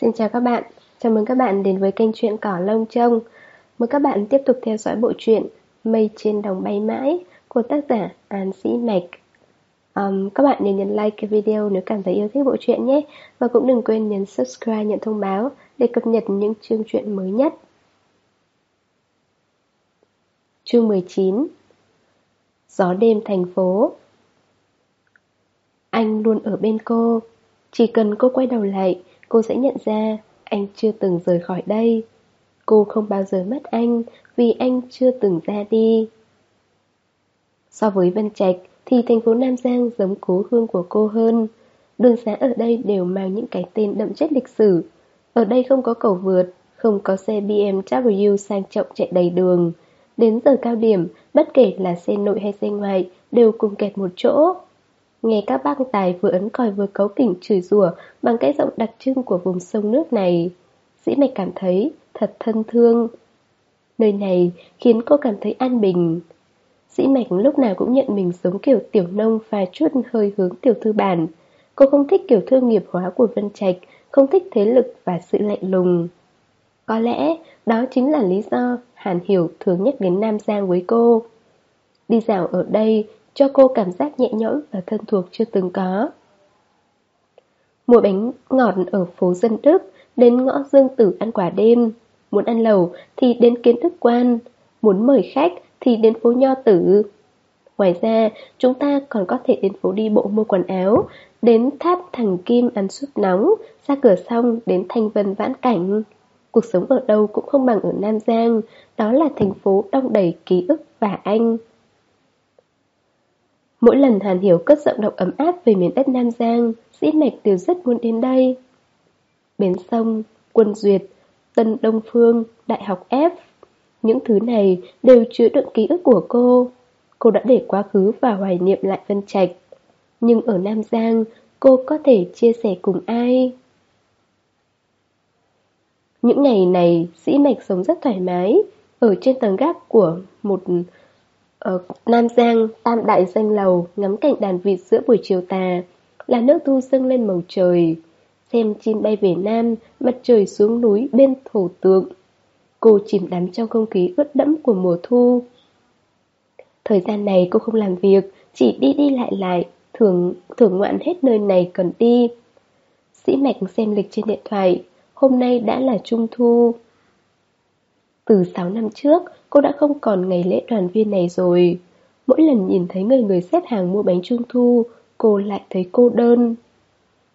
Xin chào các bạn, chào mừng các bạn đến với kênh truyện Cỏ Lông Trông. Mời các bạn tiếp tục theo dõi bộ truyện Mây trên đồng bay mãi của tác giả An Sĩ Mạch. Um, Các bạn nhớ nhấn like cái video nếu cảm thấy yêu thích bộ truyện nhé. Và cũng đừng quên nhấn subscribe nhận thông báo để cập nhật những chương truyện mới nhất. Chương 19 Gió đêm thành phố. Anh luôn ở bên cô. Chỉ cần cô quay đầu lại Cô sẽ nhận ra anh chưa từng rời khỏi đây. Cô không bao giờ mất anh Vì anh chưa từng ra đi. So với Vân Trạch Thì thành phố Nam Giang giống cố hương của cô hơn. Đường xá ở đây đều mang những cái tên đậm chất lịch sử. Ở đây không có cầu vượt, Không có xe BMW sang trọng chạy đầy đường. Đến giờ cao điểm, Bất kể là xe nội hay xe ngoài Đều cùng kẹt một chỗ. Nghe các bác tài vừa ấn còi vừa cấu kỉnh chửi rủa bằng cái giọng đặc trưng của vùng sông nước này. Dĩ mạch cảm thấy thật thân thương. Nơi này khiến cô cảm thấy an bình. Dĩ mạch lúc nào cũng nhận mình giống kiểu tiểu nông và chút hơi hướng tiểu thư bản. Cô không thích kiểu thương nghiệp hóa của Vân Trạch, không thích thế lực và sự lạnh lùng. Có lẽ đó chính là lý do Hàn Hiểu thường nhắc đến Nam Giang với cô. Đi dạo ở đây cho cô cảm giác nhẹ nhõm và thân thuộc chưa từng có. Mua bánh ngọt ở phố Dân Đức, đến ngõ Dương Tử ăn quả đêm. Muốn ăn lẩu thì đến kiến thức quan, muốn mời khách thì đến phố Nho Tử. Ngoài ra, chúng ta còn có thể đến phố đi bộ mua quần áo, đến tháp Thằng Kim ăn súp nóng, ra cửa xong đến Thanh Vân vãn cảnh. Cuộc sống ở đâu cũng không bằng ở Nam Giang, đó là thành phố đông đầy ký ức và anh. Mỗi lần Hàn Hiểu cất giọng đọc ấm áp về miền đất Nam Giang, Dĩ Mạch đều rất muốn đến đây. Bến sông, quân duyệt, Tân Đông Phương, Đại học F. Những thứ này đều chứa đựng ký ức của cô. Cô đã để quá khứ và hoài niệm lại Vân Trạch. Nhưng ở Nam Giang, cô có thể chia sẻ cùng ai? Những ngày này, Dĩ Mạch sống rất thoải mái, ở trên tầng gác của một ở Nam Giang, tam đại danh lầu, ngắm cảnh đàn vịt giữa buổi chiều tà, là nước thu dâng lên màu trời. Xem chim bay về Nam, mặt trời xuống núi bên thổ tượng. Cô chìm đắm trong không khí ướt đẫm của mùa thu. Thời gian này cô không làm việc, chỉ đi đi lại lại, thường, thường ngoạn hết nơi này cần đi. Sĩ Mạch xem lịch trên điện thoại, hôm nay đã là trung thu. Từ 6 năm trước, cô đã không còn ngày lễ đoàn viên này rồi. Mỗi lần nhìn thấy người người xếp hàng mua bánh trung thu, cô lại thấy cô đơn.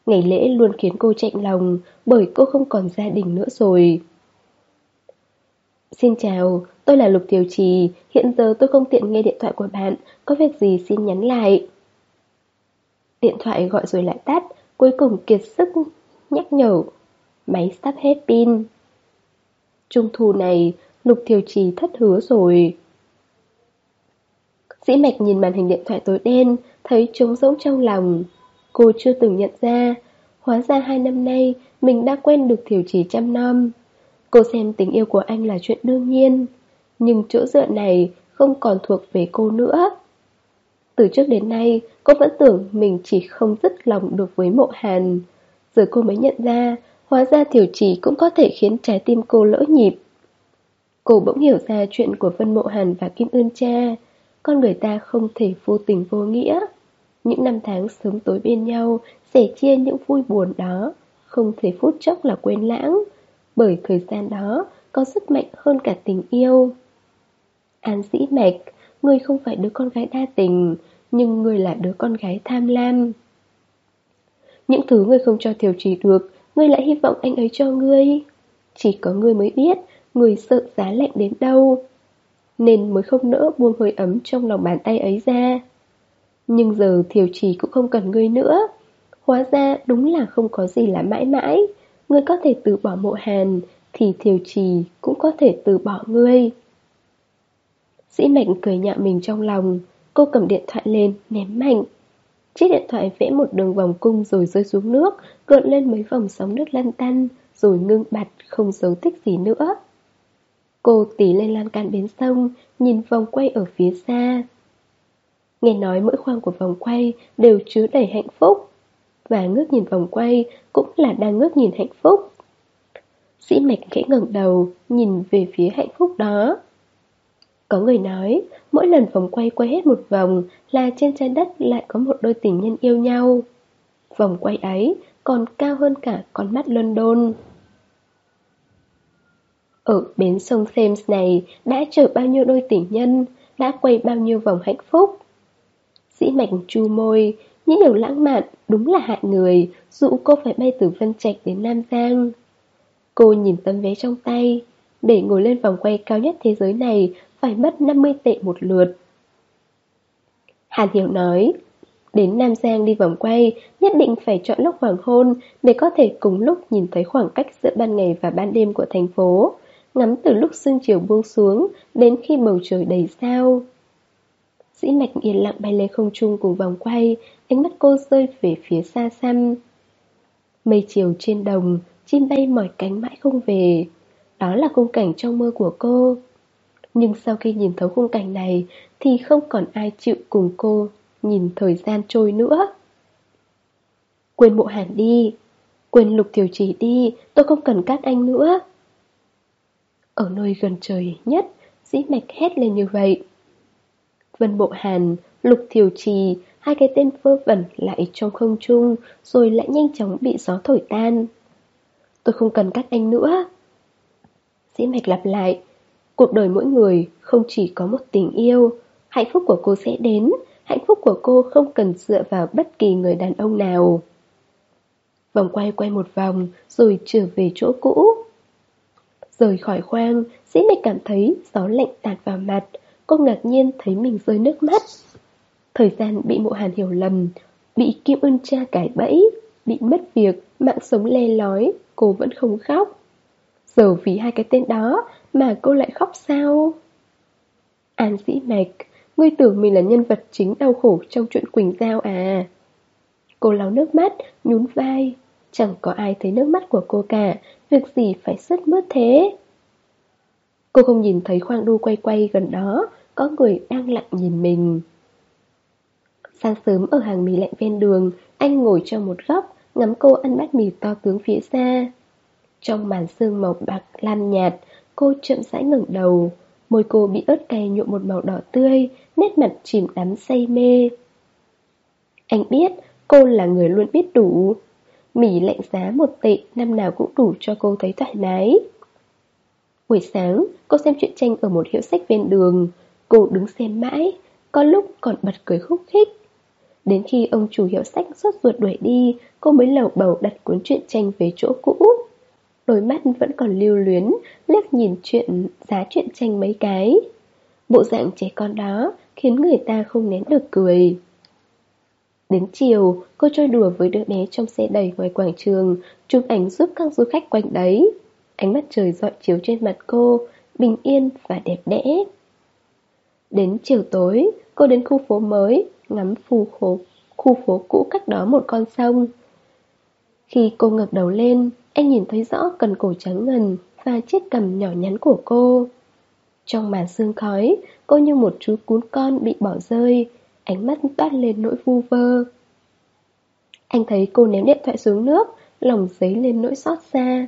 Ngày lễ luôn khiến cô chạy lòng bởi cô không còn gia đình nữa rồi. Xin chào, tôi là Lục Tiểu Trì, hiện giờ tôi không tiện nghe điện thoại của bạn, có việc gì xin nhắn lại. Điện thoại gọi rồi lại tắt, cuối cùng kiệt sức nhắc nhở. Máy sắp hết pin. Trung thu này, Lục Thiều Trì thất hứa rồi. Dĩ mạch nhìn màn hình điện thoại tối đen, thấy trống rỗng trong lòng. Cô chưa từng nhận ra, hóa ra hai năm nay mình đã quen được Thiều Trì chăm nom. Cô xem tình yêu của anh là chuyện đương nhiên, nhưng chỗ dựa này không còn thuộc về cô nữa. Từ trước đến nay, cô vẫn tưởng mình chỉ không dứt lòng được với mộ hàn. Giờ cô mới nhận ra, hóa ra tiểu Trì cũng có thể khiến trái tim cô lỡ nhịp. Cô bỗng hiểu ra chuyện của Vân Mộ Hàn và Kim Ưn Cha. Con người ta không thể vô tình vô nghĩa. Những năm tháng sớm tối bên nhau, Sẻ chia những vui buồn đó, Không thể phút chốc là quên lãng. Bởi thời gian đó, Có sức mạnh hơn cả tình yêu. An dĩ mạch, Ngươi không phải đứa con gái đa tình, Nhưng ngươi là đứa con gái tham lam. Những thứ ngươi không cho thiểu trì được Ngươi lại hy vọng anh ấy cho ngươi Chỉ có ngươi mới biết người sợ giá lạnh đến đâu. Nên mới không nỡ buông hơi ấm trong lòng bàn tay ấy ra. Nhưng giờ thiểu trì cũng không cần ngươi nữa. Hóa ra đúng là không có gì là mãi mãi. Ngươi có thể từ bỏ mộ hàn, thì thiểu trì cũng có thể từ bỏ ngươi. Sĩ Mạnh cười nhạo mình trong lòng, cô cầm điện thoại lên, ném mạnh. Chiếc điện thoại vẽ một đường vòng cung rồi rơi xuống nước, gợn lên mấy vòng sóng nước lăn tăn, rồi ngưng bặt, không dấu tích gì nữa. Cô tí lên lan can bến sông, nhìn vòng quay ở phía xa. Nghe nói mỗi khoang của vòng quay đều chứa đầy hạnh phúc. Và ngước nhìn vòng quay cũng là đang ngước nhìn hạnh phúc. Sĩ mạch khẽ ngẩng đầu, nhìn về phía hạnh phúc đó. Có người nói, mỗi lần vòng quay quay hết một vòng là trên trái đất lại có một đôi tình nhân yêu nhau. Vòng quay ấy còn cao hơn cả con mắt London. Ở bến sông Thames này đã chở bao nhiêu đôi tình nhân, đã quay bao nhiêu vòng hạnh phúc. Dĩ mạch chu môi, những điều lãng mạn đúng là hại người, dụ cô phải bay từ Vân Trạch đến Nam Giang. Cô nhìn tấm vé trong tay, để ngồi lên vòng quay cao nhất thế giới này phải mất 50 tệ một lượt. Hàn Hiểu nói, đến Nam Giang đi vòng quay, nhất định phải chọn lúc hoàng hôn để có thể cùng lúc nhìn thấy khoảng cách giữa ban ngày và ban đêm của thành phố, ngắm từ lúc sương chiều buông xuống đến khi bầu trời đầy sao. Dĩ mạch yên lặng bay lên không trung cùng vòng quay, ánh mắt cô rơi về phía xa xăm. Mây chiều trên đồng, chim bay mỏi cánh mãi không về. Đó là khung cảnh trong mơ của cô. Nhưng sau khi nhìn thấu khung cảnh này thì không còn ai chịu cùng cô nhìn thời gian trôi nữa. Quên bộ hàn đi, quên lục tiểu chỉ đi, tôi không cần các anh nữa. Ở nơi gần trời nhất, dĩ mạch hét lên như vậy. Vân Bộ Hàn, Lục Thiều Trì, hai cái tên vơ vẩn lại trong không trung, rồi lại nhanh chóng bị gió thổi tan. Tôi không cần các anh nữa. Dĩ mạch lặp lại, cuộc đời mỗi người không chỉ có một tình yêu, hạnh phúc của cô sẽ đến, hạnh phúc của cô không cần dựa vào bất kỳ người đàn ông nào. Vòng quay quay một vòng, rồi trở về chỗ cũ. Rời khỏi khoang, dĩ mạch cảm thấy gió lạnh tạt vào mặt, cô ngạc nhiên thấy mình rơi nước mắt. Thời gian bị mộ hàn hiểu lầm, bị Kim Ưn cha cải bẫy, bị mất việc, mạng sống le lói, cô vẫn không khóc. Giờ vì hai cái tên đó mà cô lại khóc sao? An dĩ mạch, ngươi tưởng mình là nhân vật chính đau khổ trong chuyện Quỳnh Giao à? Cô lau nước mắt, nhún vai. Chẳng có ai thấy nước mắt của cô cả, việc gì phải sứt mướt thế? Cô không nhìn thấy khoang đu quay quay gần đó, có người đang lặng nhìn mình. Sáng sớm ở hàng mì lạnh ven đường, anh ngồi trong một góc, ngắm cô ăn bát mì to tướng phía xa. Trong màn sương màu bạc lan nhạt, cô chậm rãi ngẩng đầu. Môi cô bị ớt cay nhuộm một màu đỏ tươi, nét mặt chìm đắm say mê. Anh biết cô là người luôn biết đủ. mỉ lạnh giá một tệ năm nào cũng đủ cho cô thấy thoải mái. Buổi sáng, cô xem truyện tranh ở một hiệu sách ven đường. Cô đứng xem mãi, có lúc còn bật cười khúc khích. Đến khi ông chủ hiệu sách sốt ruột đuổi đi, cô mới lầu bầu đặt cuốn truyện tranh về chỗ cũ. Đôi mắt vẫn còn lưu luyến, liếc nhìn chuyện giá chuyện tranh mấy cái. Bộ dạng trẻ con đó khiến người ta không nén được cười. Đến chiều, cô chơi đùa với đứa bé trong xe đầy ngoài quảng trường, chụp ảnh giúp các du khách quanh đấy. Ánh mắt trời dọi chiếu trên mặt cô, bình yên và đẹp đẽ. Đến chiều tối, cô đến khu phố mới, ngắm phù khổ, khu phố cũ cách đó một con sông. Khi cô ngẩng đầu lên, anh nhìn thấy rõ cần cổ trắng ngần và chiếc cầm nhỏ nhắn của cô. Trong màn sương khói, cô như một chú cún con bị bỏ rơi, ánh mắt toát lên nỗi vu vơ. Anh thấy cô ném điện thoại xuống nước, lòng giấy lên nỗi xót xa.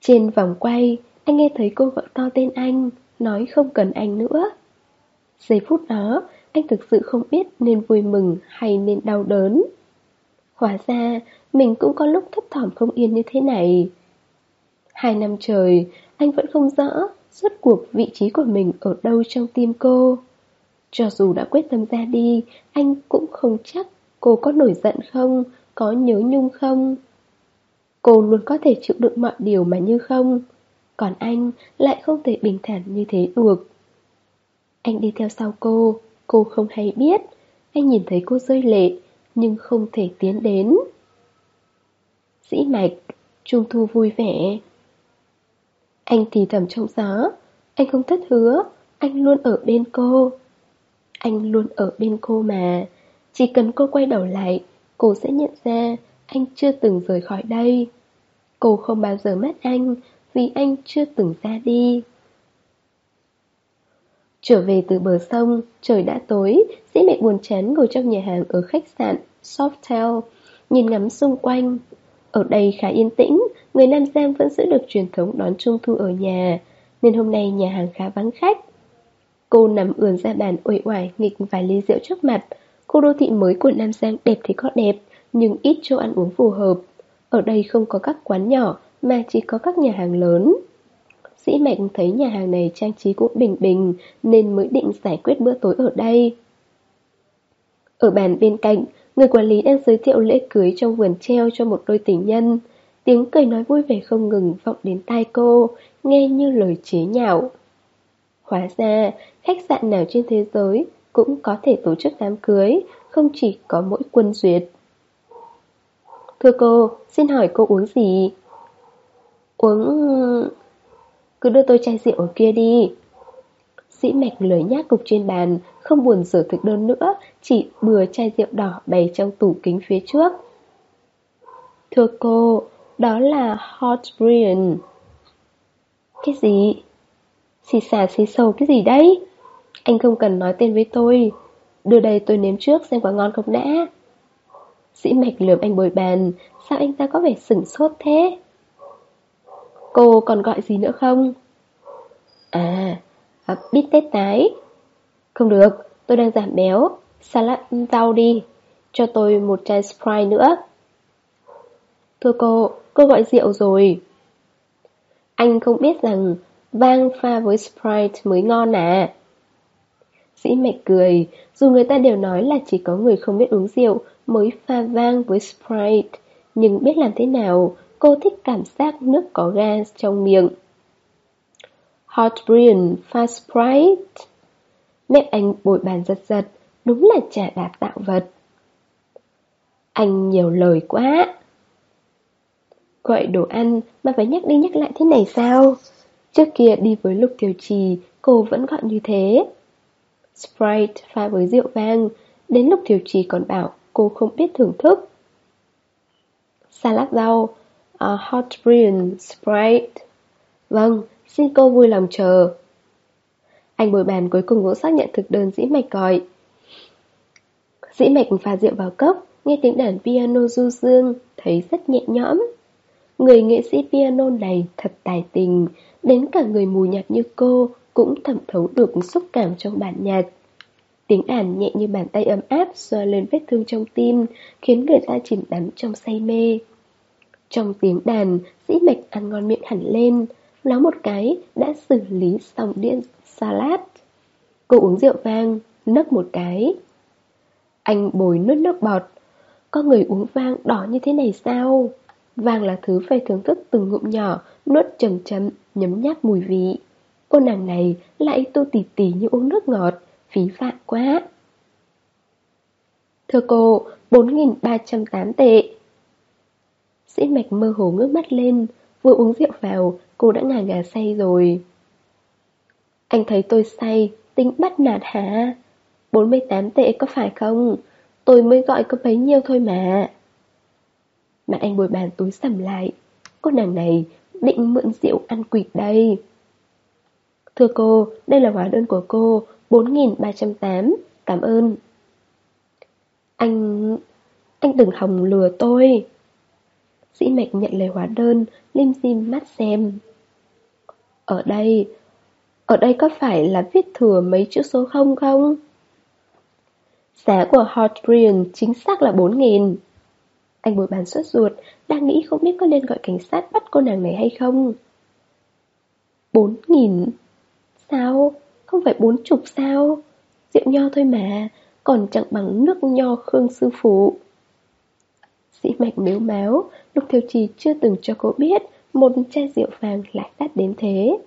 Trên vòng quay, anh nghe thấy cô gọi to tên anh, nói không cần anh nữa. Giây phút đó, anh thực sự không biết nên vui mừng hay nên đau đớn. Hóa ra, mình cũng có lúc thấp thỏm không yên như thế này. Hai năm trời, anh vẫn không rõ suốt cuộc vị trí của mình ở đâu trong tim cô. Cho dù đã quyết tâm ra đi, anh cũng không chắc cô có nổi giận không, có nhớ nhung không. Cô luôn có thể chịu đựng mọi điều mà như không, còn anh lại không thể bình thản như thế được. Anh đi theo sau cô, cô không hay biết. Anh nhìn thấy cô rơi lệ, nhưng không thể tiến đến. Dĩ mạch, trung thu vui vẻ. Anh thì thầm trong gió, anh không thất hứa, anh luôn ở bên cô. Anh luôn ở bên cô mà, chỉ cần cô quay đầu lại, cô sẽ nhận ra anh chưa từng rời khỏi đây. Cô không bao giờ mất anh vì anh chưa từng ra đi. Trở về từ bờ sông, trời đã tối, buồn chán ngồi trong nhà hàng ở khách sạn Softel, nhìn ngắm xung quanh. Ở đây khá yên tĩnh, người Nam Giang vẫn giữ được truyền thống đón trung thu ở nhà, nên hôm nay nhà hàng khá vắng khách. Cô nằm ườn ra bàn uể oải nghịch vài ly rượu trước mặt. Khu đô thị mới của Nam Giang đẹp thì có đẹp, nhưng ít chỗ ăn uống phù hợp. Ở đây không có các quán nhỏ, mà chỉ có các nhà hàng lớn. Sĩ Mạnh thấy nhà hàng này trang trí cũng bình bình, nên mới định giải quyết bữa tối ở đây. Ở bàn bên cạnh, người quản lý đang giới thiệu lễ cưới trong vườn treo cho một đôi tình nhân. Tiếng cười nói vui vẻ không ngừng vọng đến tai cô, nghe như lời chế nhạo. Hóa ra, khách sạn nào trên thế giới cũng có thể tổ chức đám cưới, không chỉ có mỗi quân duyệt. Thưa cô, xin hỏi cô uống gì? Uống... Cứ đưa tôi chai rượu ở kia đi. Dĩ mạch lười nhác cục trên bàn, không buồn rửa thực đơn nữa, chỉ bừa chai rượu đỏ bày trong tủ kính phía trước. Thưa cô, đó là Hot Brian. Cái gì? Xì xà xì sầu cái gì đấy? Anh không cần nói tên với tôi. Đưa đây tôi nếm trước xem có ngon không đã. Dĩ mạch lườm anh bồi bàn, sao anh ta có vẻ sửng sốt thế? Cô còn gọi gì nữa không? À, à bít tết tái. Không được, tôi đang giảm béo. Salad rau đi. Cho tôi một chai Sprite nữa. Thưa cô, cô gọi rượu rồi. Anh không biết rằng vang pha với Sprite mới ngon à. Sĩ mạch cười, dù người ta đều nói là chỉ có người không biết uống rượu mới pha vang với Sprite, nhưng biết làm thế nào, cô thích cảm giác nước có gas trong miệng. Hot Fast Pride. Sprite. Mẹ anh bồi bàn giật giật, đúng là trả đạp tạo vật. Anh nhiều lời quá. Gọi đồ ăn mà phải nhắc đi nhắc lại thế này sao? Trước kia đi với Lục Tiểu Trì, cô vẫn gọi như thế. Sprite pha với rượu vang, đến Lục Tiểu Trì còn bảo cô không biết thưởng thức. Salad rau, uh, hot brilliant Sprite. Vâng, xin cô vui lòng chờ. Anh bồi bàn cuối cùng cũng xác nhận thực đơn dĩ mạch gọi. Dĩ mạch pha rượu vào cốc, nghe tiếng đàn piano du dương, thấy rất nhẹ nhõm. Người nghệ sĩ piano này thật tài tình, đến cả người mù nhạt như cô cũng thẩm thấu được xúc cảm trong bản nhạc. Tiếng đàn nhẹ như bàn tay ấm áp xoa lên vết thương trong tim, khiến người ta chìm đắm trong say mê. Trong tiếng đàn, dĩ mạch ăn ngon miệng hẳn lên, nó một cái đã xử lý xong điện salad. Cô uống rượu vang, nấc một cái. Anh bồi nuốt nước bọt. Có người uống vang đỏ như thế này sao? Vàng là thứ phải thưởng thức từng ngụm nhỏ, nuốt chầm chậm, nhấm nháp mùi vị. Cô nàng này lại tu tỉ tỉ như uống nước ngọt, phí phạm quá. Thưa cô, 4.308 tệ. Sĩ mạch mơ hồ ngước mắt lên, vừa uống rượu vào, cô đã ngà ngà say rồi. Anh thấy tôi say, tính bắt nạt hả? 48 tệ có phải không? Tôi mới gọi có bấy nhiêu thôi mà. Mặt anh bồi bàn túi sầm lại. Cô nàng này định mượn rượu ăn quỵt đây. Thưa cô, đây là hóa đơn của cô, 4.308, cảm ơn. Anh... anh đừng hòng lừa tôi. Sĩ Mạch nhận lời hóa đơn, lim dim mắt xem. Ở đây, ở đây có phải là viết thừa mấy chữ số không không? Giá của Hotbrian chính xác là 4.000. Anh bồi bàn suốt ruột, đang nghĩ không biết có nên gọi cảnh sát bắt cô nàng này hay không. 4.000? Sao? Không phải bốn chục sao? Rượu nho thôi mà, còn chẳng bằng nước nho khương sư phụ. Sĩ mạch miếu máu, Lục Thiều Trì chưa từng cho cô biết một chai rượu vàng lại đắt đến thế.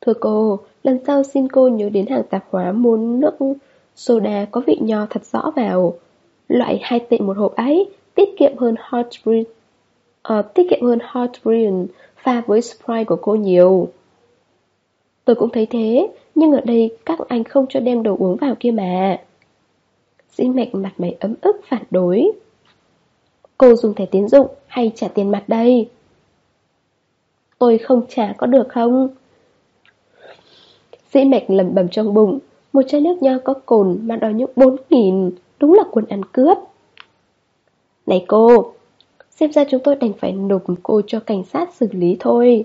Thưa cô, lần sau xin cô nhớ đến hàng tạp hóa mua nước soda có vị nho thật rõ vào. Loại hai tệ một hộp ấy, tiết kiệm hơn hot brew, uh, ờ, tiết kiệm hơn hot brew pha với Sprite của cô nhiều. Tôi cũng thấy thế, nhưng ở đây các anh không cho đem đồ uống vào kia mà. Dĩ mạch mặt mày ấm ức phản đối. Cô dùng thẻ tín dụng hay trả tiền mặt đây? Tôi không trả có được không? Dĩ mạch lầm bầm trong bụng, một chai nước nho có cồn mà đòi những bốn nghìn, đúng là quần ăn cướp. Này cô! Xem ra chúng tôi đành phải nộp cô cho cảnh sát xử lý thôi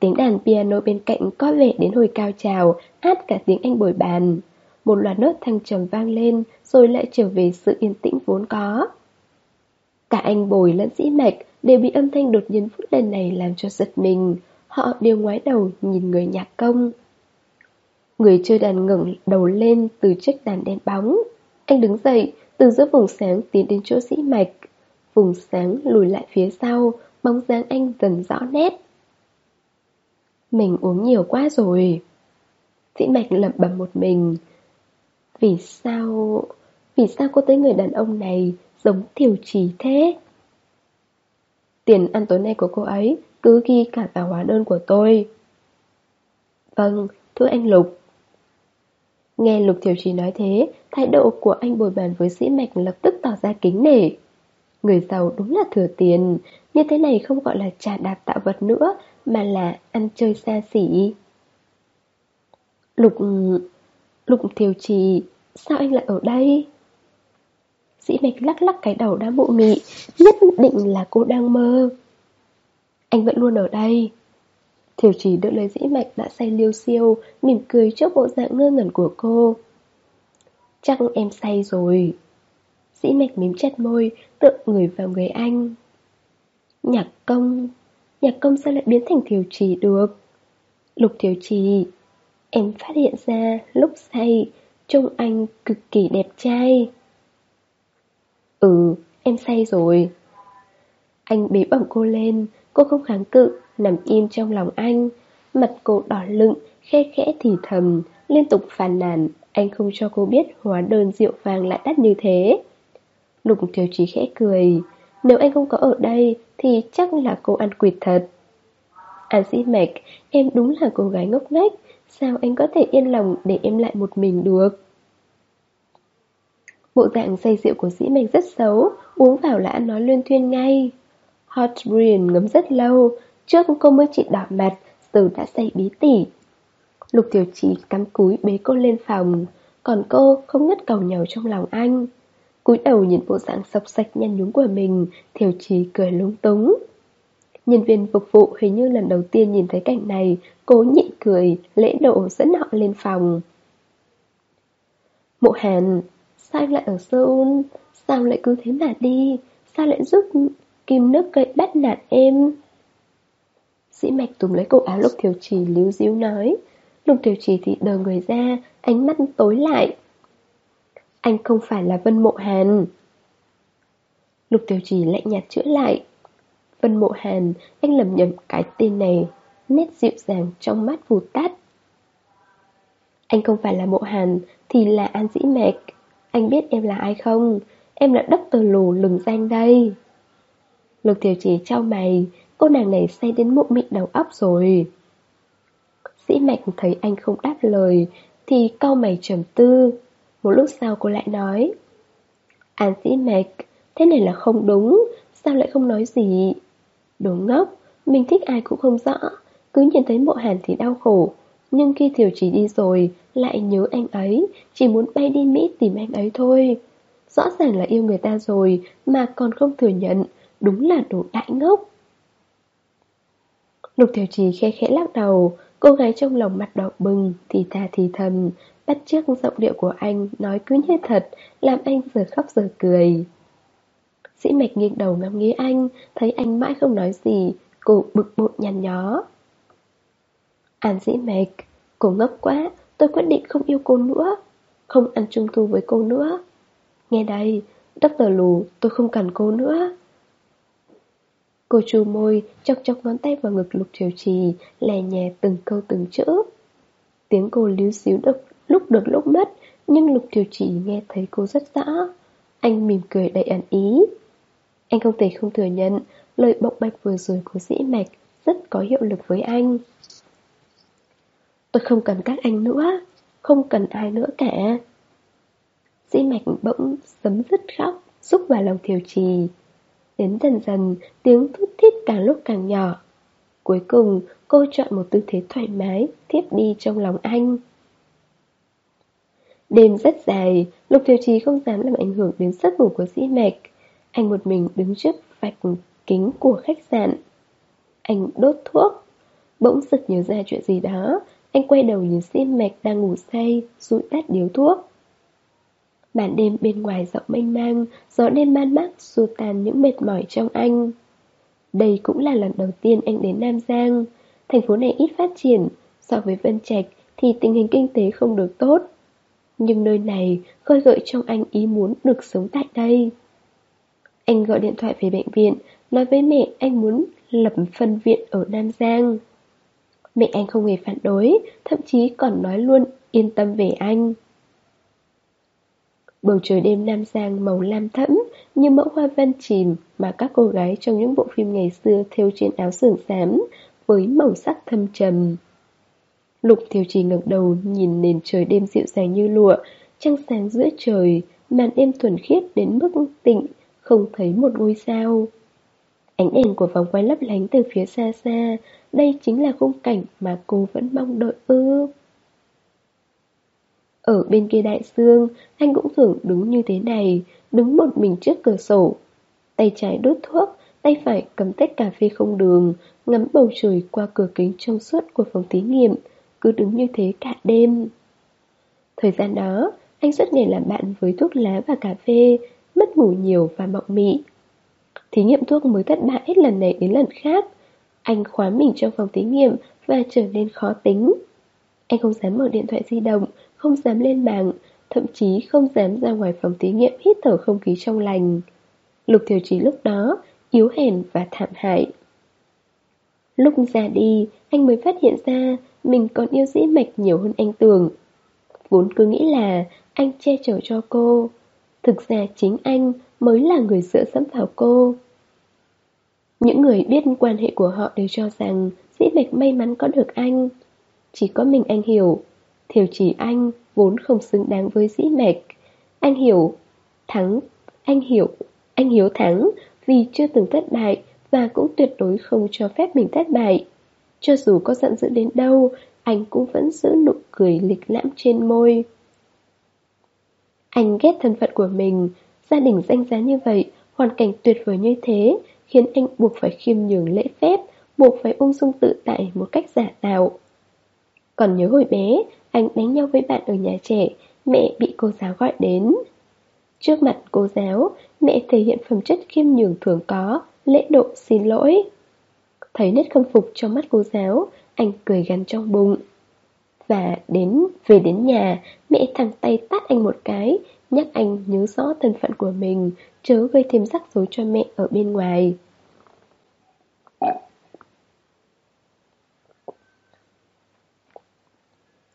Tiếng đàn piano bên cạnh có vẻ đến hồi cao trào hát cả tiếng anh bồi bàn Một loạt nốt thăng trầm vang lên Rồi lại trở về sự yên tĩnh vốn có Cả anh bồi lẫn dĩ mạch Đều bị âm thanh đột nhiên phút lần này làm cho giật mình. Họ đều ngoái đầu nhìn người nhạc công. Người chơi đàn ngẩng đầu lên từ chiếc đàn đen bóng. Anh đứng dậy, từ giữa vùng sáng tiến đến chỗ dĩ mạch. Vùng sáng lùi lại phía sau, bóng dáng anh dần rõ nét. Mình uống nhiều quá rồi. Dĩ mạch lẩm bẩm một mình. Vì sao... Vì sao cô tới người đàn ông này? Giống thiểu trì thế? Tiền ăn tối nay của cô ấy cứ ghi cả vào hóa đơn của tôi. Vâng, thưa anh Lục. Nghe Lục Thiểu Trì nói thế, thái độ của anh bồi bàn với sĩ mạch lập tức tỏ ra kính nể. Người giàu đúng là thừa tiền, như thế này không gọi là trà đạp tạo vật nữa, mà là ăn chơi xa xỉ. Lục... Lục Thiểu Trì, sao anh lại ở đây? Dĩ mạch lắc lắc cái đầu đã mụ mị, nhất định là cô đang mơ. Anh vẫn luôn ở đây. Thiểu chỉ đỡ lấy dĩ mạch đã say liêu siêu, mỉm cười trước bộ dạng ngơ ngẩn của cô. Chắc em say rồi. Dĩ mạch mím chặt môi, tựa người vào người anh. Nhạc công, nhạc công sao lại biến thành thiểu trì được? Lục thiểu trì, em phát hiện ra lúc say, trông anh cực kỳ đẹp trai. Ừ, em say rồi. Anh bế bẩm cô lên, cô không kháng cự, nằm im trong lòng anh. Mặt cô đỏ lựng, khe khẽ thì thầm, liên tục phàn nàn, anh không cho cô biết hóa đơn rượu vàng lại đắt như thế. Lục thiếu chí khẽ cười, nếu anh không có ở đây thì chắc là cô ăn quỵt thật. An sĩ mạch, em đúng là cô gái ngốc nghếch, sao anh có thể yên lòng để em lại một mình được? Bộ dạng say rượu của dĩ mạch rất xấu, uống vào là ăn nói luyên thuyên ngay. Hot Brian ngấm rất lâu, trước cô mới chỉ đỏ mặt, giờ đã say bí tỉ. Lục tiểu trì cắm cúi bế cô lên phòng, còn cô không ngất cầu nhầu trong lòng anh. cúi đầu nhìn bộ dạng sọc sạch nhăn nhúm của mình, thiểu trì cười lúng túng. Nhân viên phục vụ hình như lần đầu tiên nhìn thấy cảnh này, cố nhịn cười, lễ độ dẫn họ lên phòng. Mộ Hàn, Sao anh lại ở Seoul? Sao lại cứ thế mà đi? Sao lại giúp kim nước cậy bắt nạt em? Sĩ mạch túm lấy cổ áo lục thiểu trì líu díu nói Lục thiểu trì thì đờ người ra, Ánh mắt tối lại Anh không phải là Vân Mộ Hàn Lục tiểu trì lạnh nhạt chữa lại Vân Mộ Hàn, Anh lầm nhầm cái tên này, Nét dịu dàng trong mắt vụt tắt Anh không phải là Mộ Hàn Thì là An Dĩ Mạch anh biết em là ai không? Em là đất từ lù lừng danh đây. Lục tiểu chỉ trao mày, cô nàng này say đến mụ mịn đầu óc rồi. Sĩ mạch thấy anh không đáp lời, thì cau mày trầm tư. Một lúc sau cô lại nói. An sĩ mạch, thế này là không đúng, sao lại không nói gì? Đồ ngốc, mình thích ai cũng không rõ, cứ nhìn thấy mộ hàn thì đau khổ, nhưng khi Thiều chỉ đi rồi, Lại nhớ anh ấy, Chỉ muốn bay đi Mỹ tìm anh ấy thôi. Rõ ràng là yêu người ta rồi, Mà còn không thừa nhận, Đúng là đồ đại ngốc. Lục Thiều Trì khe khẽ lắc đầu, Cô gái trong lòng mặt đỏ bừng, Thì thà thì thầm, Bắt trước giọng điệu của anh Nói cứ như thật, Làm anh vừa khóc vừa cười. Sĩ mạch nghiêng đầu ngắm nghĩ anh, Thấy anh mãi không nói gì, Cô bực bội nhăn nhó. An dĩ mệt, cô ngốc quá, tôi quyết định không yêu cô nữa, không ăn trung thu với cô nữa. Nghe đây, Dr. Lù, tôi không cần cô nữa. Cô chu môi, chọc chọc ngón tay vào ngực lục triều trì, lè nhẹ từng câu từng chữ. Tiếng cô líu xíu được, lúc được lúc mất, nhưng lục triều trì nghe thấy cô rất rõ. Anh mỉm cười đầy ẩn ý. Anh không thể không thừa nhận, lời bộc bạch vừa rồi của dĩ mạch rất có hiệu lực với anh. Tôi không cần các anh nữa. Không cần ai nữa cả. Dĩ mạch bỗng sấm dứt khóc, Xúc vào lòng thiều trì. Đến dần dần, tiếng thút thít càng lúc càng nhỏ. Cuối cùng, cô chọn một tư thế thoải mái, Thiếp đi trong lòng anh. Đêm rất dài, Lục Thiều Trì không dám làm ảnh hưởng đến giấc ngủ của dĩ mạch. Anh một mình đứng trước vạch kính của khách sạn. Anh đốt thuốc. Bỗng sực nhớ ra chuyện gì đó. Anh quay đầu nhìn sim mạch đang ngủ say, Rụi tắt điếu thuốc. Màn đêm bên ngoài rộng mênh mang, Gió đêm man mát xua tàn những mệt mỏi trong anh. Đây cũng là lần đầu tiên anh đến Nam Giang. Thành phố này ít phát triển, So với Vân Trạch thì tình hình kinh tế không được tốt. Nhưng nơi này khơi gợi trong anh ý muốn được sống tại đây. Anh gọi điện thoại về bệnh viện, Nói với mẹ anh muốn lập phân viện ở Nam Giang. Mẹ anh không hề phản đối Thậm chí còn nói luôn yên tâm về anh Bầu trời đêm Nam Giang màu lam thẫm Như mẫu hoa văn chìm Mà các cô gái trong những bộ phim ngày xưa Thêu trên áo sườn xám Với màu sắc thâm trầm Lục Thiều Trì ngẩng đầu nhìn nền trời đêm dịu dàng như lụa, trăng sáng giữa trời, màn đêm thuần khiết đến mức tịnh, không thấy một ngôi sao. Ánh đèn của vòng quay lấp lánh từ phía xa xa, đây chính là khung cảnh mà cô vẫn mong đợi ư. Ở bên kia đại dương, anh cũng thường đứng như thế này, đứng một mình trước cửa sổ. Tay trái đốt thuốc, tay phải cầm tách cà phê không đường, ngắm bầu trời qua cửa kính trong suốt của phòng thí nghiệm, cứ đứng như thế cả đêm. Thời gian đó, anh suốt ngày làm bạn với thuốc lá và cà phê, mất ngủ nhiều và mộng mị. Thí nghiệm thuốc mới thất bại hết lần này đến lần khác. Anh khóa mình trong phòng thí nghiệm và trở nên khó tính. Anh không dám mở điện thoại di động, không dám lên mạng, thậm chí không dám ra ngoài phòng thí nghiệm hít thở không khí trong lành. Lục Thiều Trí lúc đó, yếu hèn và thảm hại. Lúc ra đi, anh mới phát hiện ra mình còn yêu dĩ mạch nhiều hơn anh tưởng. Vốn cứ nghĩ là anh che chở cho cô. Thực ra chính anh mới là người dựa dẫm vào cô. Những người biết quan hệ của họ đều cho rằng dĩ mạch may mắn có được anh. Chỉ có mình anh hiểu. Thiều chỉ anh vốn không xứng đáng với dĩ mạch. Anh hiểu thắng, anh hiểu, anh hiếu thắng vì chưa từng thất bại và cũng tuyệt đối không cho phép mình thất bại. Cho dù có giận dữ đến đâu, anh cũng vẫn giữ nụ cười lịch lãm trên môi. Anh ghét thân phận của mình, gia đình danh giá như vậy, hoàn cảnh tuyệt vời như thế, khiến anh buộc phải khiêm nhường lễ phép, buộc phải ung dung tự tại một cách giả tạo. Còn nhớ hồi bé, anh đánh nhau với bạn ở nhà trẻ, mẹ bị cô giáo gọi đến. Trước mặt cô giáo, mẹ thể hiện phẩm chất khiêm nhường thường có, lễ độ xin lỗi. Thấy nét khâm phục trong mắt cô giáo, anh cười gằn trong bụng. Và đến về đến nhà, mẹ thẳng tay tát anh một cái, nhắc anh nhớ rõ thân phận của mình, chớ gây thêm rắc rối cho mẹ ở bên ngoài.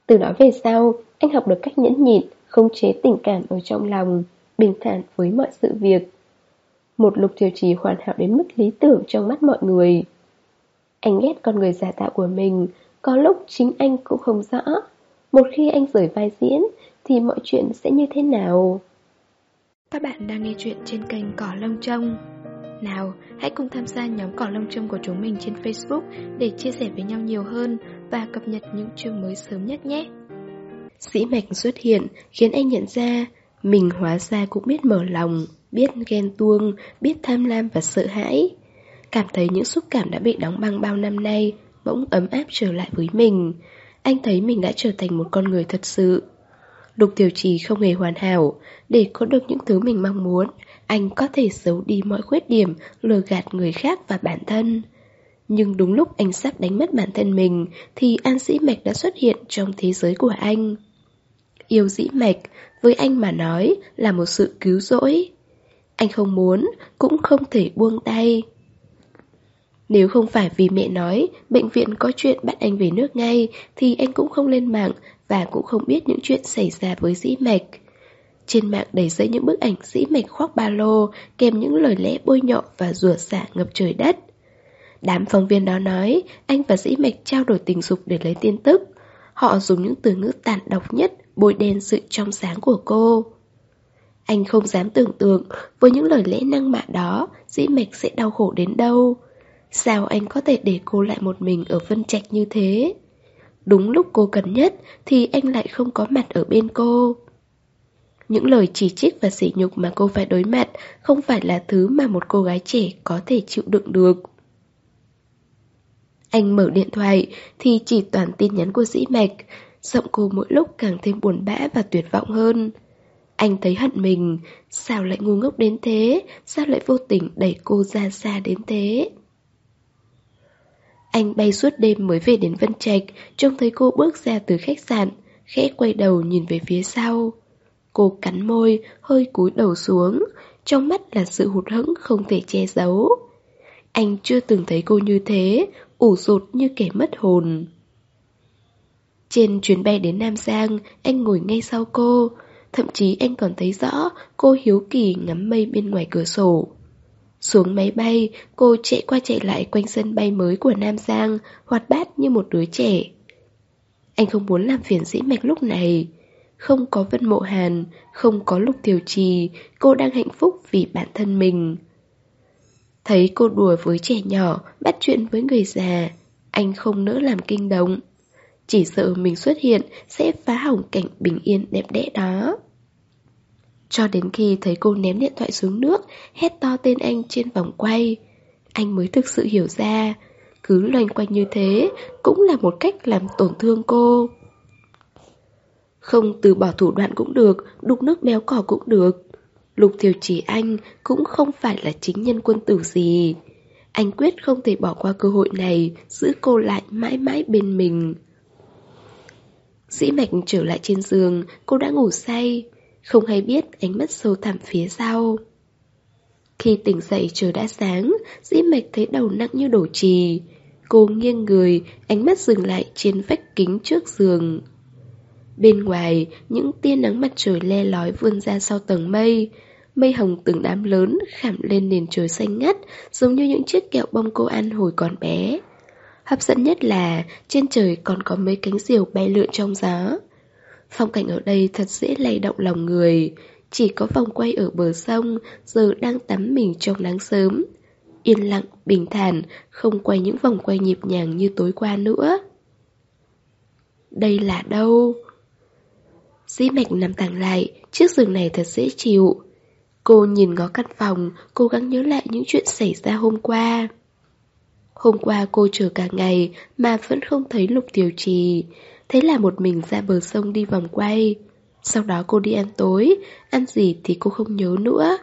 Từ đó về sau, anh học được cách nhẫn nhịn, không chế tình cảm ở trong lòng, bình thản với mọi sự việc. Một lục thiểu trì hoàn hảo đến mức lý tưởng trong mắt mọi người. Anh ghét con người giả tạo của mình, có lúc chính anh cũng không rõ. Một khi anh rời vai diễn, thì mọi chuyện sẽ như thế nào? Các bạn đang nghe chuyện trên kênh Cỏ Lông Trông. Nào, hãy cùng tham gia nhóm Cỏ Lông Trông của chúng mình trên Facebook để chia sẻ với nhau nhiều hơn và cập nhật những chương mới sớm nhất nhé. Sĩ mạch xuất hiện khiến anh nhận ra mình hóa ra cũng biết mở lòng, biết ghen tuông, biết tham lam và sợ hãi. Cảm thấy những xúc cảm đã bị đóng băng bao năm nay bỗng ấm áp trở lại với mình. Anh thấy mình đã trở thành một con người thật sự. Lục tiểu trì không hề hoàn hảo, để có được những thứ mình mong muốn, anh có thể giấu đi mọi khuyết điểm, lừa gạt người khác và bản thân. Nhưng đúng lúc anh sắp đánh mất bản thân mình, thì An Dĩ Mạch đã xuất hiện trong thế giới của anh. Yêu Dĩ Mạch, với anh mà nói, là một sự cứu rỗi. Anh không muốn, cũng không thể buông tay. Nếu không phải vì mẹ nói bệnh viện có chuyện bắt anh về nước ngay thì anh cũng không lên mạng và cũng không biết những chuyện xảy ra với dĩ mạch. Trên mạng đầy dẫy những bức ảnh dĩ mạch khoác ba lô, kèm những lời lẽ bôi nhọ và rủa xả ngập trời đất. Đám phóng viên đó nói, anh và dĩ mạch trao đổi tình dục để lấy tin tức. Họ dùng những từ ngữ tàn độc nhất, bôi đen sự trong sáng của cô. Anh không dám tưởng tượng, với những lời lẽ năng mạ đó, dĩ mạch sẽ đau khổ đến đâu. Sao anh có thể để cô lại một mình ở Vân Trạch như thế? Đúng lúc cô cần nhất thì anh lại không có mặt ở bên cô. những lời chỉ trích và sỉ nhục mà cô phải đối mặt không phải là thứ mà một cô gái trẻ có thể chịu đựng được. Anh mở điện thoại thì chỉ toàn tin nhắn của dĩ mạch, giọng cô mỗi lúc càng thêm buồn bã và tuyệt vọng hơn. Anh thấy hận mình, sao lại ngu ngốc đến thế, sao lại vô tình đẩy cô ra xa đến thế. Anh bay suốt đêm mới về đến Vân Trạch, trông thấy cô bước ra từ khách sạn, khẽ quay đầu nhìn về phía sau. Cô cắn môi, hơi cúi đầu xuống, trong mắt là sự hụt hẫng không thể che giấu. Anh chưa từng thấy cô như thế, ủ rột như kẻ mất hồn. Trên chuyến bay đến Nam Giang, anh ngồi ngay sau cô, thậm chí anh còn thấy rõ cô hiếu kỳ ngắm mây bên ngoài cửa sổ. Xuống máy bay, cô chạy qua chạy lại quanh sân bay mới của Nam Giang, hoạt bát như một đứa trẻ. Anh không muốn làm phiền dĩ mạch lúc này. Không có Vân Mộ Hàn, không có Lục Tiểu Trì, cô đang hạnh phúc vì bản thân mình. Thấy cô đùa với trẻ nhỏ, bắt chuyện với người già, anh không nỡ làm kinh động. Chỉ sợ mình xuất hiện sẽ phá hỏng cảnh bình yên đẹp đẽ đó. Cho đến khi thấy cô ném điện thoại xuống nước, hét to tên anh trên vòng quay. Anh mới thực sự hiểu ra, cứ loanh quanh như thế cũng là một cách làm tổn thương cô. Không từ bỏ thủ đoạn cũng được, đục nước béo cỏ cũng được. Lục thiều chỉ anh cũng không phải là chính nhân quân tử gì. Anh quyết không thể bỏ qua cơ hội này, giữ cô lại mãi mãi bên mình. Dĩ mạch trở lại trên giường, cô đã ngủ say. Không hay biết ánh mắt sâu thẳm phía sau. Khi tỉnh dậy trời đã sáng, Dĩ mạch thấy đầu nặng như đổ trì Cô nghiêng người, Ánh mắt dừng lại trên vách kính trước giường. Bên ngoài, Những tia nắng mặt trời le lói vươn ra sau tầng mây. Mây hồng từng đám lớn khảm lên nền trời xanh ngắt, Giống như những chiếc kẹo bông cô ăn hồi còn bé. Hấp dẫn nhất là, trên trời còn có mấy cánh diều bay lượn trong gió. Phong cảnh ở đây thật dễ lay động lòng người. Chỉ có vòng quay ở bờ sông Giờ đang tắm mình trong nắng sớm. Yên lặng, bình thản Không quay những vòng quay nhịp nhàng như tối qua nữa. Đây là đâu? Dĩ mạch nằm tàng lại Chiếc giường này thật dễ chịu. Cô nhìn ngó căn phòng Cố gắng nhớ lại những chuyện xảy ra hôm qua. Hôm qua cô chờ cả ngày Mà vẫn không thấy lục tiểu trì. Thế là một mình ra bờ sông đi vòng quay. Sau đó cô đi ăn tối Ăn gì thì cô không nhớ nữa.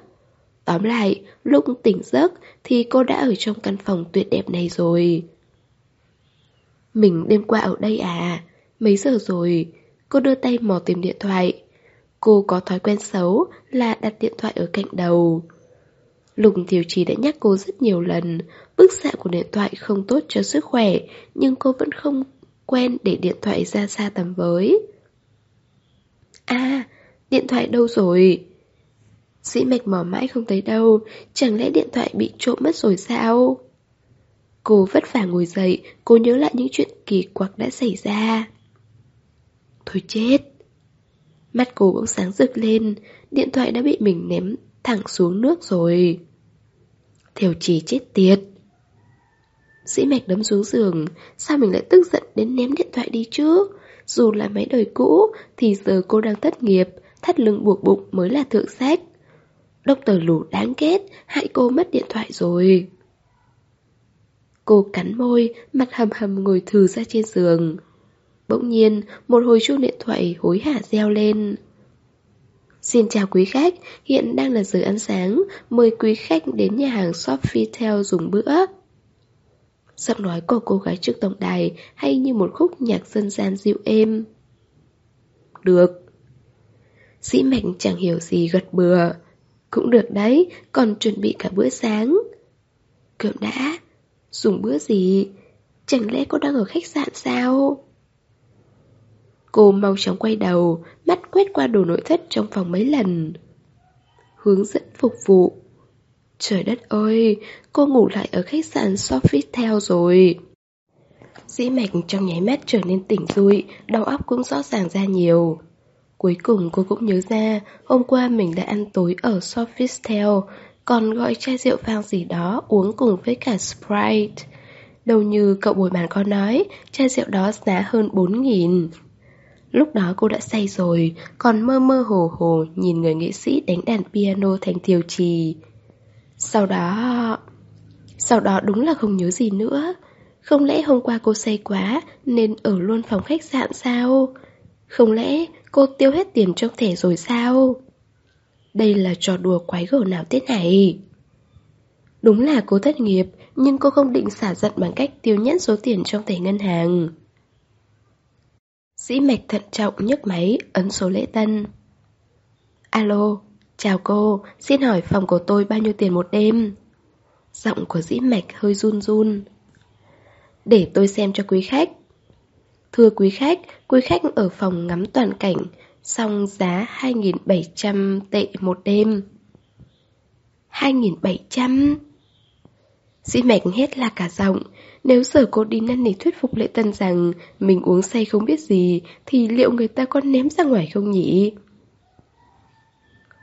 Tóm lại, lúc tỉnh giấc Thì cô đã ở trong căn phòng tuyệt đẹp này rồi. Mình đêm qua ở đây à? Mấy giờ rồi? Cô đưa tay mò tìm điện thoại. Cô có thói quen xấu là đặt điện thoại ở cạnh đầu. Lục Tiểu Trì đã nhắc cô rất nhiều lần Bức xạ của điện thoại không tốt cho sức khỏe Nhưng cô vẫn không quen để điện thoại ra xa tầm với. À, điện thoại đâu rồi? Dĩ mạch mò mãi không thấy đâu, chẳng lẽ điện thoại bị trộm mất rồi sao? Cô vất vả ngồi dậy, cô nhớ lại những chuyện kỳ quặc đã xảy ra. Thôi chết! Mắt cô bỗng sáng rực lên, điện thoại đã bị mình ném thẳng xuống nước rồi. Thiểu chỉ chết tiệt. Dĩ mạch đấm xuống giường Sao mình lại tức giận đến ném điện thoại đi chứ? Dù là máy đời cũ Thì giờ cô đang thất nghiệp Thắt lưng buộc bụng mới là thượng sách. Đốc tờ lù đáng ghét Hại cô mất điện thoại rồi. Cô cắn môi Mặt hầm hầm ngồi thừ ra trên giường. Bỗng nhiên Một hồi chuông điện thoại hối hả reo lên. Xin chào quý khách, hiện đang là giờ ăn sáng, mời quý khách đến nhà hàng Sofitel dùng bữa. Giọng nói của cô gái trước tổng đài hay như một khúc nhạc dân gian dịu êm. Được. Sĩ Mạnh chẳng hiểu gì gật bừa. Cũng được đấy, còn chuẩn bị cả bữa sáng. Cơm đã. Dùng bữa gì? Chẳng lẽ cô đang ở khách sạn sao? Cô mau chóng quay đầu, mắt quét qua đồ nội thất trong phòng mấy lần. Hướng dẫn phục vụ. Trời đất ơi, cô ngủ lại ở khách sạn Sofitel rồi. Dĩ mạch trong nháy mắt trở nên tỉnh rụi, đầu óc cũng rõ ràng ra nhiều. Cuối cùng cô cũng nhớ ra, hôm qua mình đã ăn tối ở Sofitel, còn gọi chai rượu vang gì đó uống cùng với cả Sprite. Đâu như cậu bồi bàn có nói, chai rượu đó giá hơn 4.000. Lúc đó cô đã say rồi, còn mơ mơ hồ hồ nhìn người nghệ sĩ đánh đàn piano thành thiều trì. Sau đó... Sau đó đúng là không nhớ gì nữa. Không lẽ hôm qua cô say quá nên ở luôn phòng khách sạn sao? Không lẽ cô tiêu hết tiền trong thẻ rồi sao? Đây là trò đùa quái gở nào thế này? Đúng là cô thất nghiệp, nhưng cô không định xả giận bằng cách tiêu nhẫn số tiền trong thẻ ngân hàng. sĩ mạch thận trọng nhấc máy, ấn số lễ tân. Alo, chào cô, xin hỏi phòng của tôi bao nhiêu tiền một đêm? Giọng của dĩ mạch hơi run run. Để tôi xem cho quý khách. Thưa quý khách, quý khách ở phòng ngắm toàn cảnh, song giá 2.700 tệ một đêm. 2.700? Dĩ mạch hết là cả giọng Nếu sở cô đi năn nỉ thuyết phục lệ tân rằng Mình uống say không biết gì Thì liệu người ta có ném ra ngoài không nhỉ?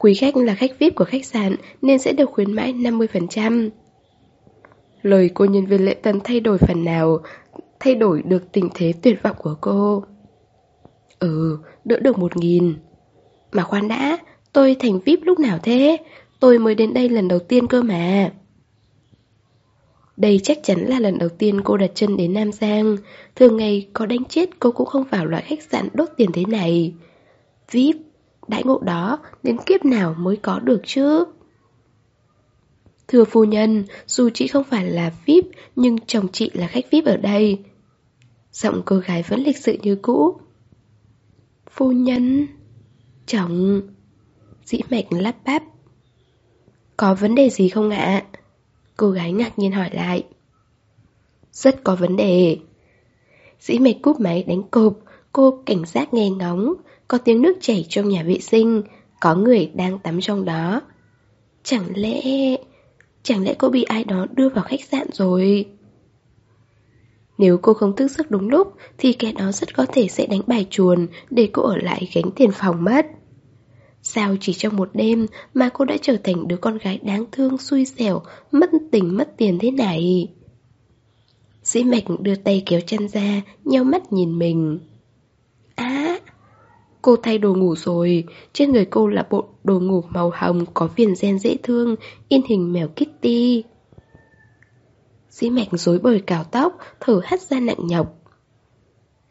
Quý khách là khách VIP của khách sạn Nên sẽ được khuyến mãi 50% Lời cô nhân viên lễ tân thay đổi phần nào Thay đổi được tình thế tuyệt vọng của cô? Ừ, đỡ được một nghìn. Mà khoan đã, tôi thành VIP lúc nào thế? Tôi mới đến đây lần đầu tiên cơ mà. Đây chắc chắn là lần đầu tiên cô đặt chân đến Nam Giang. Thường ngày có đánh chết cô cũng không vào loại khách sạn đốt tiền thế này. VIP, đãi ngộ đó đến kiếp nào mới có được chứ? Thưa phu nhân, dù chị không phải là VIP Nhưng chồng chị là khách VIP ở đây. Giọng cô gái vẫn lịch sự như cũ. Phu nhân Chồng Dĩ mạch lắp bắp. Có vấn đề gì không ạ? Cô gái ngạc nhiên hỏi lại. Rất có vấn đề. Dĩ mạch cúp máy đánh cộp Cô cảnh giác nghe ngóng. Có tiếng nước chảy trong nhà vệ sinh Có người đang tắm trong đó Chẳng lẽ... Chẳng lẽ cô bị ai đó đưa vào khách sạn rồi Nếu cô không thức giấc đúng lúc Thì kẻ đó rất có thể sẽ đánh bài chuồn Để cô ở lại gánh tiền phòng mất Sao chỉ trong một đêm mà cô đã trở thành đứa con gái đáng thương xui xẻo, mất tình mất tiền thế này? Sĩ mạch đưa tay kéo chân ra, nhau mắt nhìn mình. Á, cô thay đồ ngủ rồi, trên người cô là bộ đồ ngủ màu hồng có viền gen dễ thương, in hình mèo Kitty. Dĩ mạch rối bời cào tóc, thở hắt ra nặng nhọc.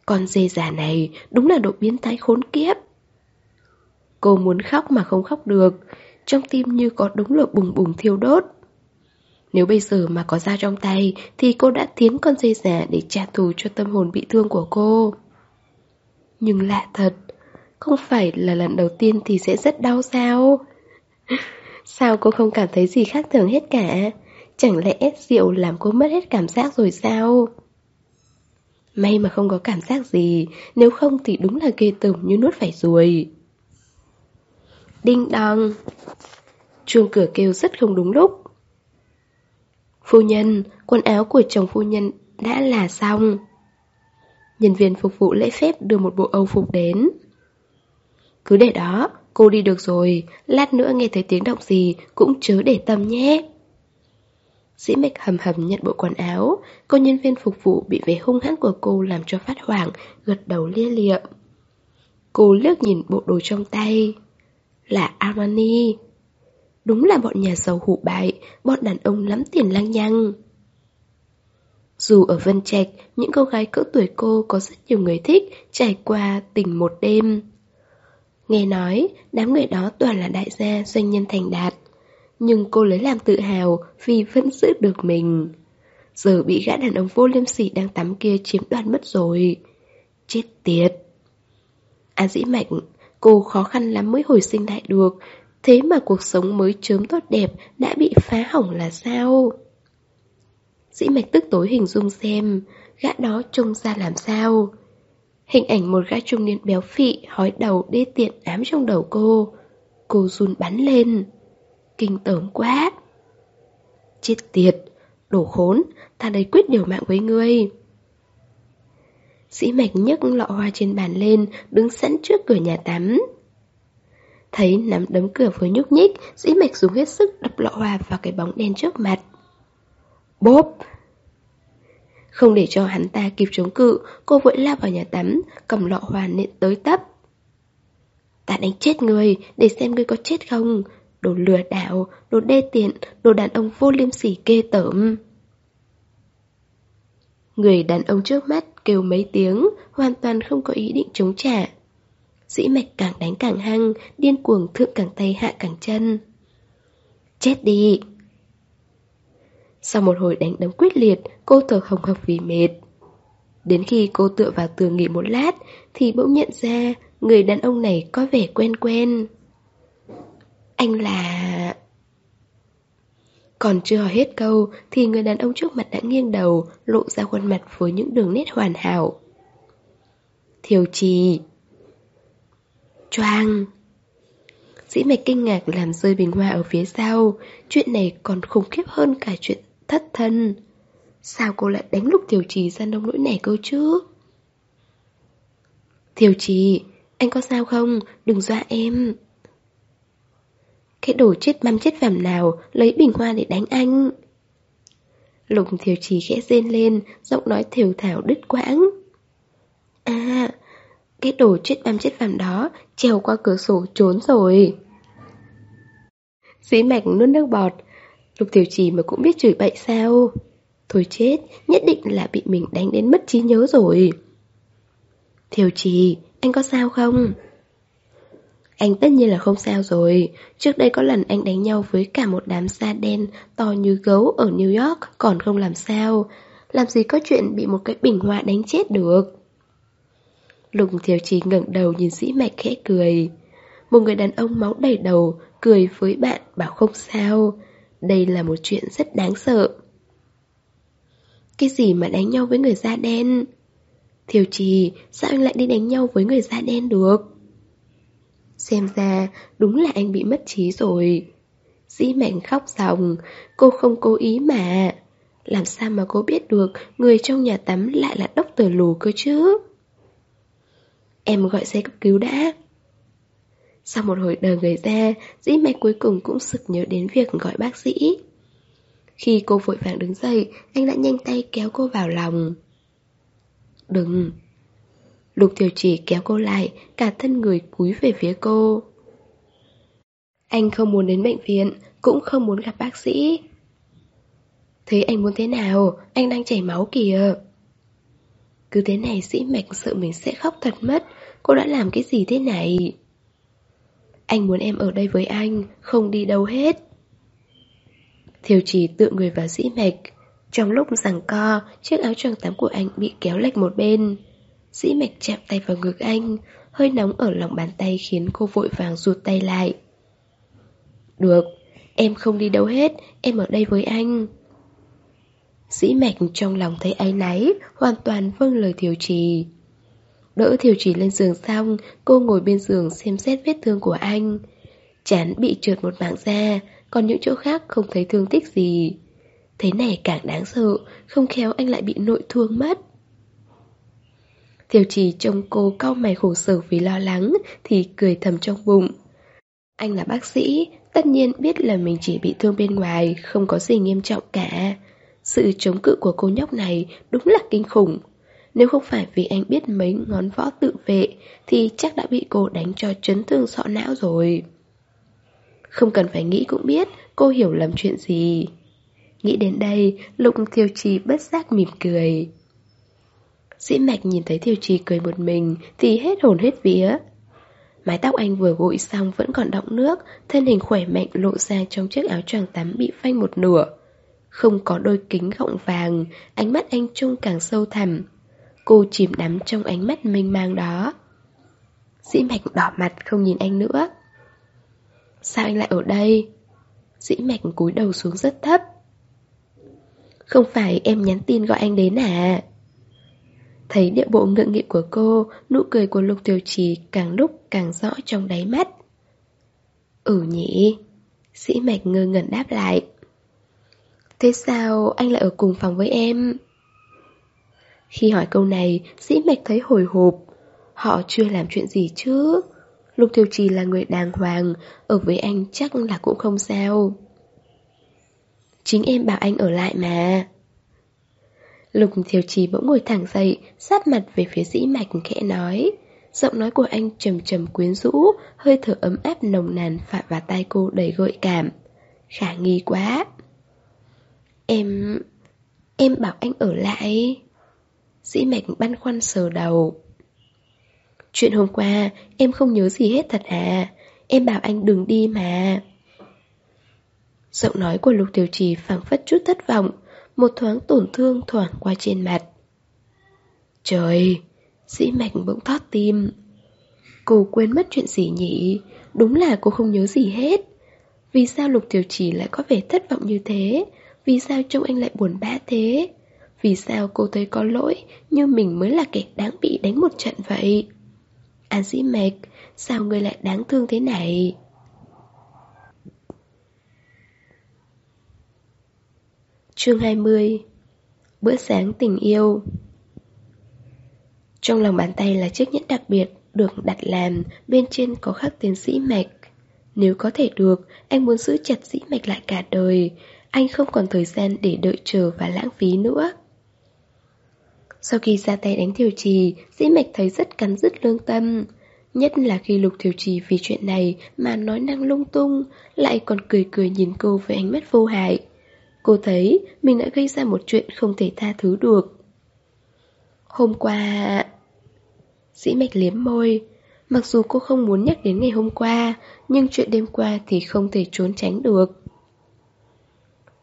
Con dê già này đúng là độ biến thái khốn kiếp. Cô muốn khóc mà không khóc được Trong tim như có đống lửa bùng bùng thiêu đốt Nếu bây giờ mà có dao trong tay Thì cô đã tiến con dây giả để trả thù cho tâm hồn bị thương của cô Nhưng lạ thật không phải là lần đầu tiên thì sẽ rất đau sao? Sao cô không cảm thấy gì khác thường hết cả? Chẳng lẽ rượu làm cô mất hết cảm giác rồi sao? May mà không có cảm giác gì Nếu không thì đúng là ghê tởm như nuốt phải ruồi. Đinh đong. Chuông cửa kêu rất không đúng lúc. Phu nhân, quần áo của chồng phu nhân đã là xong. Nhân viên phục vụ lễ phép đưa một bộ âu phục đến. Cứ để đó, cô đi được rồi Lát nữa nghe thấy tiếng động gì cũng chớ để tâm nhé Dĩ mịch hầm hầm nhận bộ quần áo Cô nhân viên phục vụ bị vẻ hung hãn của cô làm cho phát hoảng Gật đầu lia lịa Cô lướt nhìn bộ đồ trong tay là Armani. Đúng là bọn nhà giàu hủ bại, bọn đàn ông lắm tiền lăng nhăng. Dù ở Vân Trạch, những cô gái cỡ tuổi cô có rất nhiều người thích trải qua tình một đêm. Nghe nói, đám người đó toàn là đại gia doanh nhân thành đạt. Nhưng cô lấy làm tự hào vì vẫn giữ được mình. Giờ bị gã đàn ông vô liêm sỉ đang tắm kia chiếm đoạt mất rồi. Chết tiệt. A dĩ mạnh Cô khó khăn lắm mới hồi sinh lại được Thế mà cuộc sống mới chớm tốt đẹp Đã bị phá hỏng là sao Dĩ mạch tức tối hình dung xem Gã đó trông ra làm sao Hình ảnh một gã trung niên béo phị Hói đầu đê tiện ám trong đầu cô Cô run bắn lên Kinh tởm quá Chết tiệt Đổ khốn Ta đây quyết điều mạng với ngươi Sĩ mạch nhấc lọ hoa trên bàn lên, đứng sẵn trước cửa nhà tắm. Thấy nắm đấm cửa vừa nhúc nhích, sĩ mạch dùng hết sức đập lọ hoa vào cái bóng đen trước mặt. Bốp! Không để cho hắn ta kịp chống cự, cô vội lao vào nhà tắm, cầm lọ hoàn nện tới tấp. Ta đánh chết người, để xem ngươi có chết không. Đồ lừa đảo, đồ đê tiện, đồ đàn ông vô liêm sỉ kê tởm. Người đàn ông trước mắt kêu mấy tiếng, hoàn toàn không có ý định chống trả. Dĩ mạch càng đánh càng hăng, điên cuồng thượng càng tay hạ càng chân. Chết đi! Sau một hồi đánh đấm quyết liệt, cô thở hồng hộc vì mệt. Đến khi cô tựa vào tường nghỉ một lát, thì bỗng nhận ra người đàn ông này có vẻ quen quen. Anh là... Còn chưa hỏi hết câu thì người đàn ông trước mặt đã nghiêng đầu, lộ ra khuôn mặt với những đường nét hoàn hảo. Thiều trì Choang Dĩ mạch kinh ngạc làm rơi bình hoa ở phía sau Chuyện này còn khủng khiếp hơn cả chuyện thất thân. Sao cô lại đánh lúc tiểu trì ra nông nỗi này cơ chứ? Tiểu trì, Anh có sao không? Đừng dọa em. Cái đồ chết băm chết vảm nào, Lấy bình hoa để đánh anh. Lục tiểu trì khẽ rên lên, Giọng nói thiểu thảo đứt quãng. À Cái đồ chết băm chết vảm đó Trèo qua cửa sổ trốn rồi. Dĩ mạch nuốt nước bọt Lục tiểu trì mà cũng biết chửi bậy sao? Thôi chết, Nhất định là bị mình đánh đến mất trí nhớ rồi. Tiểu trì, Anh có sao không? Anh tất nhiên là không sao rồi. Trước đây có lần anh đánh nhau với cả một đám da đen To như gấu ở New York, Còn không làm sao. Làm gì có chuyện bị một cái bình hoa đánh chết được. Lục Thiều Trì ngẩng đầu nhìn sĩ mạch khẽ cười. Một người đàn ông máu đầy đầu, Cười với bạn bảo không sao. Đây là một chuyện rất đáng sợ. Cái gì mà đánh nhau với người da đen? Thiều Trì, Sao anh lại đi đánh nhau với người da đen được? Xem ra đúng là anh bị mất trí rồi. Dĩ mạnh khóc ròng Cô không cố ý mà. Làm sao mà cô biết được Người trong nhà tắm lại là đốc tờ lù cơ chứ? Em gọi xe cấp cứu đã. Sau một hồi đời người ra Dĩ mạch cuối cùng cũng sực nhớ đến việc gọi bác sĩ Khi cô vội vàng đứng dậy Anh đã nhanh tay kéo cô vào lòng Đừng Lục Tiểu Chỉ kéo cô lại, cả thân người cúi về phía cô. Anh không muốn đến bệnh viện, cũng không muốn gặp bác sĩ. Thế anh muốn thế nào? Anh đang chảy máu kìa. Cứ thế này dĩ mạch sợ mình sẽ khóc thật mất. Cô đã làm cái gì thế này? Anh muốn em ở đây với anh, không đi đâu hết. Thiều chỉ tự người vào Dĩ mạch. Trong lúc giằng co, chiếc áo choàng tắm của anh bị kéo lệch một bên. Dĩ mạch chạm tay vào ngực anh Hơi nóng ở lòng bàn tay khiến cô vội vàng rụt tay lại Được, em không đi đâu hết Em ở đây với anh Dĩ mạch trong lòng thấy áy náy Hoàn toàn vâng lời Thiều trì Đỡ Thiều trì lên giường xong, Cô ngồi bên giường xem xét vết thương của anh. Chán bị trượt một mảng da, Còn những chỗ khác không thấy thương tích gì. Thế này càng đáng sợ, Không khéo anh lại bị nội thương mất. Thiều trì trông cô cau mày khổ sở vì lo lắng, Thì cười thầm trong bụng. Anh là bác sĩ, Tất nhiên biết là mình chỉ bị thương bên ngoài, Không có gì nghiêm trọng cả. Sự chống cự của cô nhóc này Đúng là kinh khủng. Nếu không phải vì anh biết mấy ngón võ tự vệ, Thì chắc đã bị cô đánh cho chấn thương sọ não rồi. Không cần phải nghĩ cũng biết Cô hiểu lầm chuyện gì. Nghĩ đến đây, Lục thiều trì bất giác mỉm cười. Dĩ mạch nhìn thấy thiều trì cười một mình Thì hết hồn hết vía. Mái tóc anh vừa gội xong vẫn còn đọng nước, Thân hình khỏe mạnh lộ ra trong chiếc áo choàng tắm bị phanh một nửa. Không có đôi kính gọng vàng, Ánh mắt anh trông càng sâu thẳm. Cô chìm đắm trong ánh mắt mênh mang đó Dĩ mạch đỏ mặt không nhìn anh nữa Sao anh lại ở đây? Dĩ mạch cúi đầu xuống rất thấp Không phải em nhắn tin gọi anh đến à? Thấy địa bộ ngượng nghịu của cô, nụ cười của Lục Tiểu Trì càng lúc càng rõ trong đáy mắt. Ừ nhỉ? Sĩ Mạch ngơ ngẩn đáp lại. Thế sao anh lại ở cùng phòng với em? Khi hỏi câu này, Sĩ Mạch thấy hồi hộp. Họ chưa làm chuyện gì chứ? Lục Tiểu Trì là người đàng hoàng, ở với anh chắc là cũng không sao. Chính em bảo anh ở lại mà. Lục Thiều Trì bỗng ngồi thẳng dậy, sát mặt về phía dĩ mạch khẽ nói. Giọng nói của anh trầm trầm quyến rũ, hơi thở ấm áp nồng nàn phả vào tai cô đầy gợi cảm. Khả nghi quá. Em... em bảo anh ở lại. Dĩ mạch băn khoăn sờ đầu. Chuyện hôm qua, em không nhớ gì hết thật à? Em bảo anh đừng đi mà. Giọng nói của Lục Tiểu Trì phảng phất chút thất vọng, một thoáng tổn thương thoảng qua trên mặt. Trời, dĩ mạch bỗng thót tim. Cô quên mất chuyện gì nhỉ? Đúng là cô không nhớ gì hết. Vì sao Lục Tiểu Trì lại có vẻ thất vọng như thế? Vì sao trông anh lại buồn bã thế? Vì sao cô thấy có lỗi như mình mới là kẻ đáng bị đánh một trận vậy? Azimek sao người lại đáng thương thế này? Chương 20 Bữa sáng tình yêu Trong lòng bàn tay là chiếc nhẫn đặc biệt được đặt làm, bên trên có khắc tiến sĩ mạch. Nếu có thể được, anh muốn giữ chặt sĩ mạch lại cả đời. Anh không còn thời gian để đợi chờ và lãng phí nữa. Sau khi ra tay đánh Thiều Trì, Dĩ mạch thấy rất cắn rứt lương tâm. Nhất là khi Lục Thiều Trì vì chuyện này mà nói năng lung tung, lại còn cười cười nhìn cô với ánh mắt vô hại. Cô thấy mình đã gây ra một chuyện không thể tha thứ được. Hôm qua... Dĩ mạch liếm môi. Mặc dù cô không muốn nhắc đến ngày hôm qua, nhưng chuyện đêm qua thì không thể trốn tránh được.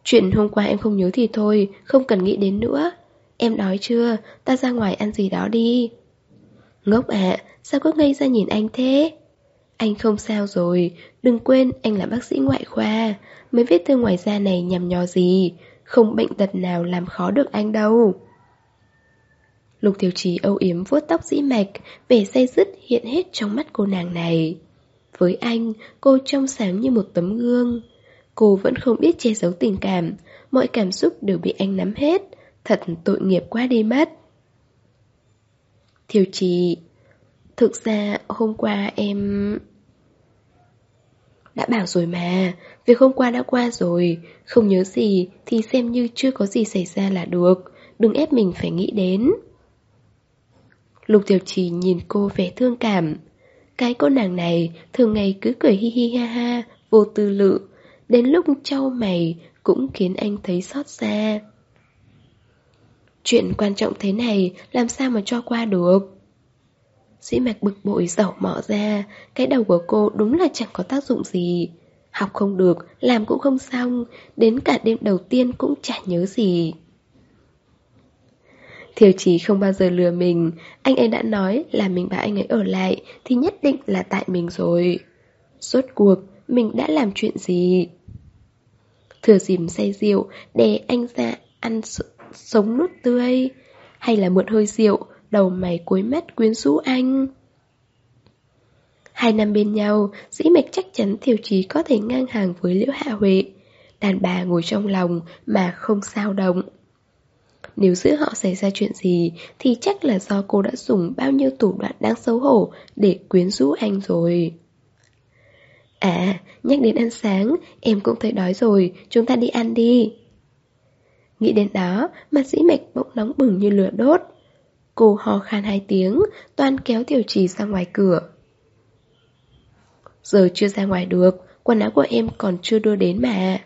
Chuyện hôm qua em không nhớ thì thôi, không cần nghĩ đến nữa. Em nói chưa, ta ra ngoài ăn gì đó đi. Ngốc ạ, sao cứ ngây ra nhìn anh thế? Anh không sao rồi, đừng quên anh là bác sĩ ngoại khoa. Mấy vết thương ngoài da này nhằm nhò gì, không bệnh tật nào làm khó được anh đâu. Lục Tiểu Trì âu yếm vuốt tóc dĩ mạch, vẻ say dứt hiện hết trong mắt cô nàng này. Với anh, cô trong sáng như một tấm gương. Cô vẫn không biết che giấu tình cảm, mọi cảm xúc đều bị anh nắm hết, thật tội nghiệp quá đi mất. Thiều Trì, thực ra hôm qua em... Đã bảo rồi mà, việc hôm qua đã qua rồi, không nhớ gì thì xem như chưa có gì xảy ra là được, đừng ép mình phải nghĩ đến. Lục Tiểu Trì nhìn cô vẻ thương cảm. Cái cô nàng này thường ngày cứ cười hi hi ha ha, vô tư lự, đến lúc trao mày cũng khiến anh thấy xót xa. Chuyện quan trọng thế này làm sao mà cho qua được? Sĩ mạch bực bội dẩu mỏ ra, cái đầu của cô đúng là chẳng có tác dụng gì. Học không được, làm cũng không xong, đến cả đêm đầu tiên cũng chả nhớ gì. Thiều chí không bao giờ lừa mình, anh ấy đã nói là mình bảo anh ấy ở lại thì nhất định là tại mình rồi. Rốt cuộc, mình đã làm chuyện gì? Thừa dìm say rượu để anh ra ăn sống nút tươi Hay là mượn hơi rượu Đầu mày cuối mắt quyến rũ anh. Hai năm bên nhau Dĩ mạch chắc chắn Thiều Chí có thể ngang hàng với Liễu Hạ Huệ. Đàn bà ngồi trong lòng Mà không sao động. Nếu giữa họ xảy ra chuyện gì Thì chắc là do cô đã dùng bao nhiêu thủ đoạn đáng xấu hổ Để quyến rũ anh rồi. À, nhắc đến ăn sáng, em cũng thấy đói rồi, chúng ta đi ăn đi. Nghĩ đến đó, mặt dĩ mạch bỗng nóng bừng như lửa đốt. Cô hò khan hai tiếng, toan kéo tiểu trì ra ngoài cửa. Giờ chưa ra ngoài được, quần áo của em còn chưa đưa đến mà.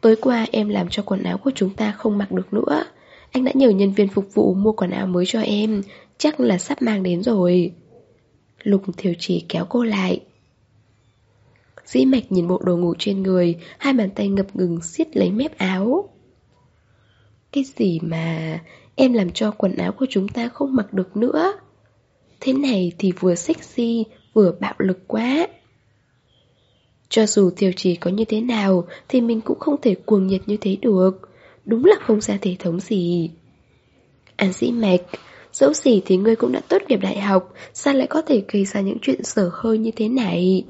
Tối qua em làm cho quần áo của chúng ta không mặc được nữa. Anh đã nhờ nhân viên phục vụ mua quần áo mới cho em, chắc là sắp mang đến rồi. Lục thiểu trì kéo cô lại. Dĩ mạch nhìn bộ đồ ngủ trên người, hai bàn tay ngập ngừng siết lấy mép áo. Cái gì mà em làm cho quần áo của chúng ta không mặc được nữa? Thế này thì vừa sexy, vừa bạo lực quá. Cho dù thiều trì có như thế nào Thì mình cũng không thể cuồng nhiệt như thế được. Đúng là không ra thể thống gì. À, An sĩ mạch, Dẫu gì thì ngươi cũng đã tốt nghiệp đại học, Sao lại có thể gây ra những chuyện sở hơi như thế này?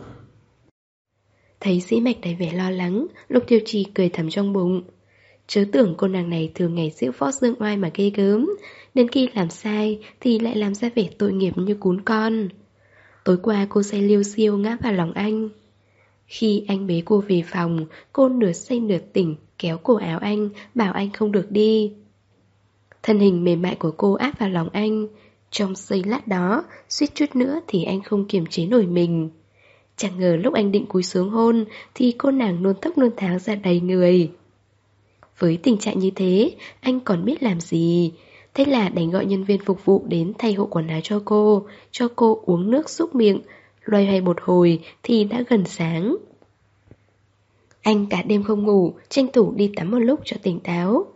Thấy sĩ mạch đầy vẻ lo lắng Lục tiêu trì cười thầm trong bụng. Chớ tưởng cô nàng này thường ngày giữ võ dương oai mà ghê gớm Đến khi làm sai thì lại làm ra vẻ tội nghiệp như cún con. Tối qua cô say liêu siêu ngã vào lòng anh. Khi anh bế cô về phòng, Cô nửa say nửa tỉnh, kéo cổ áo anh, Bảo anh không được đi. Thân hình mềm mại của cô áp vào lòng anh. Trong giây lát đó, suýt chút nữa thì anh không kiềm chế nổi mình. Chẳng ngờ lúc anh định cúi xuống hôn, Thì cô nàng nôn tóc nôn tháo ra đầy người. Với tình trạng như thế, Anh còn biết làm gì? Thế là đánh gọi nhân viên phục vụ đến thay hộ quần áo cho cô Cho cô uống nước xúc miệng, Loay hoay một hồi thì đã gần sáng. Anh cả đêm không ngủ, Tranh thủ đi tắm một lúc cho tỉnh táo.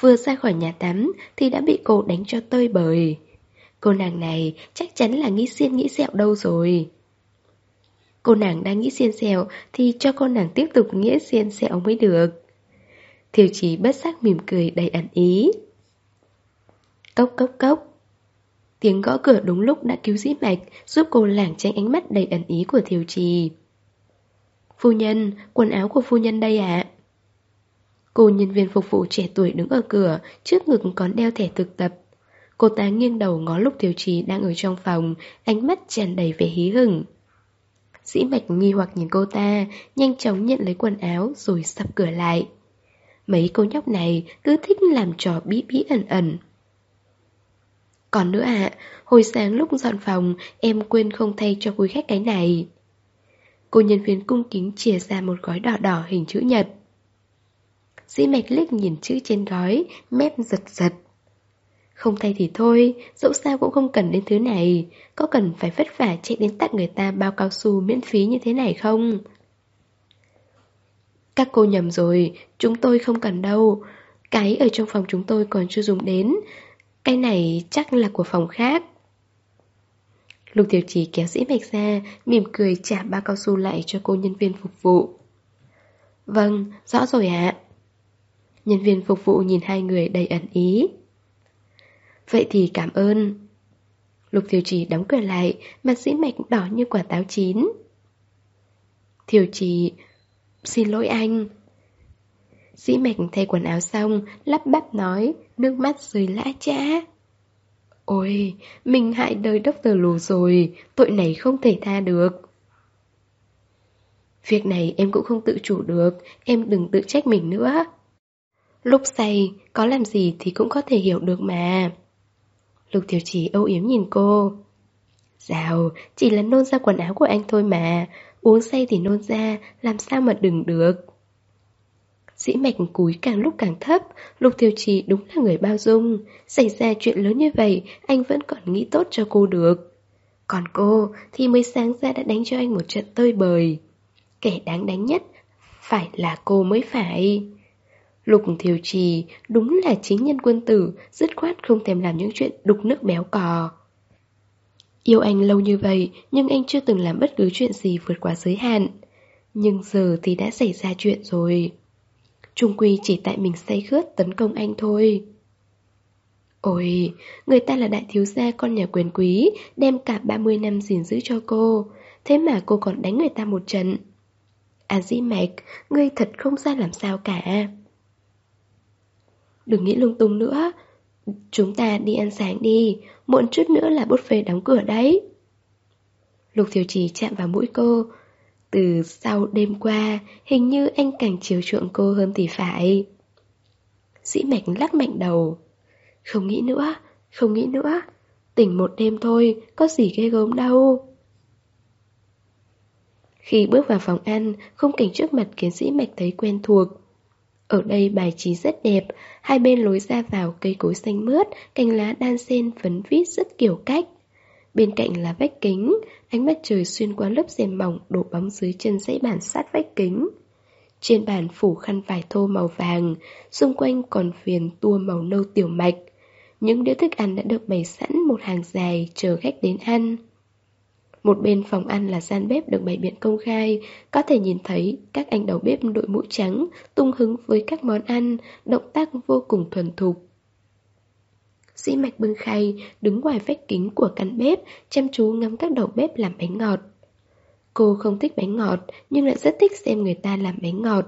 Vừa ra khỏi nhà tắm Thì đã bị cô đánh cho tơi bời. Cô nàng này chắc chắn là nghĩ xiên nghĩ sẹo đâu rồi. Cô nàng đang nghĩ xiên sẹo Thì cho cô nàng tiếp tục nghĩa xiên sẹo mới được. Thiều chí bất giác mỉm cười đầy ẩn ý. Cốc cốc cốc. Tiếng gõ cửa đúng lúc đã cứu dĩ mạch Giúp cô lảng tránh ánh mắt đầy ẩn ý của Thiều trì Phu nhân, quần áo của phu nhân đây ạ. Cô nhân viên phục vụ trẻ tuổi đứng ở cửa Trước ngực còn đeo thẻ thực tập. Cô ta nghiêng đầu ngó lúc Thiều trì đang ở trong phòng Ánh mắt tràn đầy vẻ hí hửng. Dĩ mạch nghi hoặc nhìn cô ta Nhanh chóng nhận lấy quần áo Rồi sắp cửa lại. Mấy cô nhóc này cứ thích làm trò bí bí ẩn ẩn còn nữa ạ, hồi sáng lúc dọn phòng, em quên không thay cho quý khách cái này. Cô nhân viên cung kính chìa ra một gói đỏ đỏ hình chữ nhật. Dĩ mạch liếc nhìn chữ trên gói, mép giật giật. Không thay thì thôi, dẫu sao cũng không cần đến thứ này. Có cần phải vất vả chạy đến tặng người ta bao cao su miễn phí như thế này không? Các cô nhầm rồi, chúng tôi không cần đâu. Cái ở trong phòng chúng tôi còn chưa dùng đến. Cái này chắc là của phòng khác. Lục tiểu chỉ kéo dĩ mạch ra Mỉm cười trả ba cao su lại cho cô nhân viên phục vụ. Vâng, rõ rồi ạ. Nhân viên phục vụ nhìn hai người đầy ẩn ý. Vậy thì cảm ơn. Lục Thiều Trì đóng cửa lại Mặt dĩ mạch đỏ như quả táo chín. Thiều Trì Xin lỗi anh Dĩ mạch thay quần áo xong, lắp bắp nói, nước mắt rơi lã chã. Ôi, mình hại đời Dr. Lù rồi, tội này không thể tha được. Việc này em cũng không tự chủ được, em đừng tự trách mình nữa. Lúc say, có làm gì thì cũng có thể hiểu được mà. Lục tiểu chỉ âu yếm nhìn cô. Dào, chỉ là nôn ra quần áo của anh thôi mà, uống say thì nôn ra, làm sao mà đừng được. Dĩ mạch cúi càng lúc càng thấp Lục Thiều Trì đúng là người bao dung. Xảy ra chuyện lớn như vậy Anh vẫn còn nghĩ tốt cho cô được. Còn cô thì mới sáng ra đã đánh cho anh một trận tơi bời. Kẻ đáng đánh nhất Phải là cô mới phải. Lục Thiều Trì đúng là chính nhân quân tử Dứt khoát không thèm làm những chuyện đục nước béo cò. Yêu anh lâu như vậy Nhưng anh chưa từng làm bất cứ chuyện gì vượt quá giới hạn. Nhưng giờ thì đã xảy ra chuyện rồi. Trung quy chỉ tại mình say khướt tấn công anh thôi. Ôi, người ta là đại thiếu gia con nhà quyền quý Đem cả 30 năm gìn giữ cho cô. Thế mà cô còn đánh người ta một trận. À dĩ mạch, ngươi thật không ra làm sao cả. Đừng nghĩ lung tung nữa Chúng ta đi ăn sáng đi Muộn chút nữa là buffet đóng cửa đấy Lục Thiều Trì chạm vào mũi cô từ sau đêm qua, hình như anh càng chiều chuộng cô hơn thì phải. Dĩ mạch lắc mạnh đầu. Không nghĩ nữa, không nghĩ nữa. Tỉnh một đêm thôi, có gì ghê gớm đâu. Khi bước vào phòng ăn, khung cảnh trước mặt khiến dĩ mạch thấy quen thuộc. Ở đây bài trí rất đẹp, hai bên lối ra vào cây cối xanh mướt, cành lá đan xen phấn vít rất kiểu cách. Bên cạnh là vách kính, ánh mặt trời xuyên qua lớp rèm mỏng đổ bóng dưới chân dãy bàn sát vách kính. Trên bàn phủ khăn vải thô màu vàng, xung quanh còn phiền tua màu nâu tiểu mạch. Những đĩa thức ăn đã được bày sẵn một hàng dài chờ khách đến ăn. Một bên phòng ăn là gian bếp được bày biện công khai, có thể nhìn thấy các anh đầu bếp đội mũ trắng tung hứng với các món ăn, động tác vô cùng thuần thục. Sĩ mạch bưng khay, đứng ngoài vách kính của căn bếp, chăm chú ngắm các đầu bếp làm bánh ngọt. Cô không thích bánh ngọt, nhưng lại rất thích xem người ta làm bánh ngọt.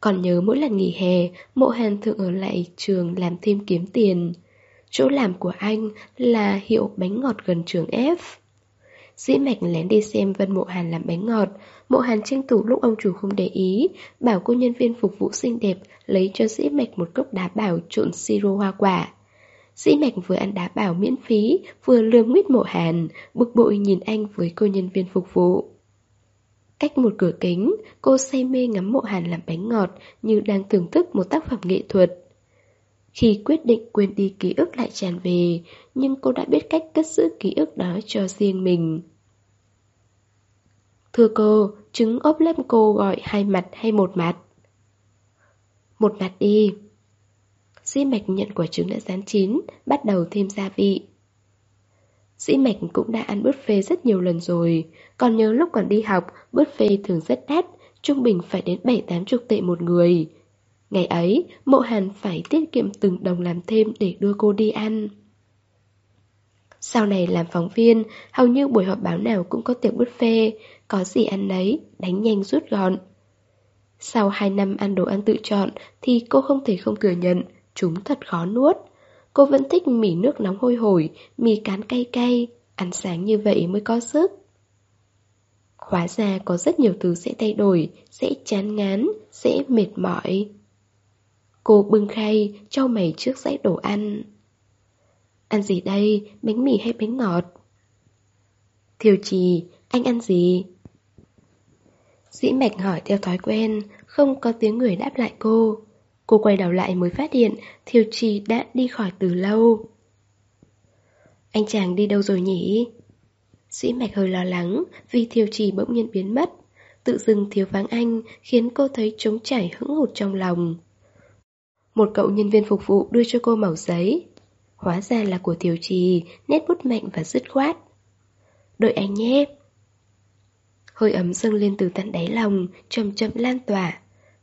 Còn nhớ mỗi lần nghỉ hè, mộ hàn thường ở lại trường làm thêm kiếm tiền. Chỗ làm của anh là hiệu bánh ngọt gần trường F. Dĩ mạch lén đi xem Vân Mộ Hàn làm bánh ngọt Mộ Hàn tranh thủ lúc ông chủ không để ý Bảo cô nhân viên phục vụ xinh đẹp Lấy cho dĩ mạch một cốc đá bảo trộn siro hoa quả Dĩ mạch vừa ăn đá bảo miễn phí, vừa lườm nguyết mộ hàn, bực bội nhìn anh với cô nhân viên phục vụ. Cách một cửa kính, cô say mê ngắm mộ hàn làm bánh ngọt như đang thưởng thức một tác phẩm nghệ thuật. Khi quyết định quên đi ký ức lại tràn về, nhưng cô đã biết cách cất giữ ký ức đó cho riêng mình. Thưa cô, trứng ốp lép cô gọi hai mặt hay một mặt? Một mặt đi. Dĩ mạch nhận quả trứng đã rán chín, bắt đầu thêm gia vị. Dĩ mạch cũng đã ăn buffet rất nhiều lần rồi, còn nhớ lúc còn đi học, buffet thường rất đắt, trung bình phải đến 7-8 chục tệ một người. Ngày ấy, mộ hàn phải tiết kiệm từng đồng làm thêm để đưa cô đi ăn. Sau này làm phóng viên, hầu như buổi họp báo nào cũng có tiệc buffet, có gì ăn nấy, đánh nhanh rút gọn. Sau 2 năm ăn đồ ăn tự chọn thì cô không thể không thừa nhận, chúng thật khó nuốt. Cô vẫn thích mì nước nóng hôi hổi, mì cán cay cay, ăn sáng như vậy mới có sức. Hóa ra có rất nhiều thứ sẽ thay đổi, sẽ chán ngán, sẽ mệt mỏi. Cô bưng khay, cho mày trước dãy đồ ăn. Ăn gì đây, bánh mì hay bánh ngọt? Thiều trì, anh ăn gì? Dĩ mạch hỏi theo thói quen, không có tiếng người đáp lại cô. Cô quay đầu lại mới phát hiện Thiều trì đã đi khỏi từ lâu. Anh chàng đi đâu rồi nhỉ? Dĩ mạch hơi lo lắng vì Thiều trì bỗng nhiên biến mất. Tự dưng thiếu vắng anh khiến cô thấy trống chảy hững hụt trong lòng. Một cậu nhân viên phục vụ đưa cho cô mẩu giấy. Hóa ra là của Thiều trì, nét bút mạnh và dứt khoát. Đợi anh nhé. Hơi ấm dâng lên từ tận đáy lòng, chậm chậm lan tỏa.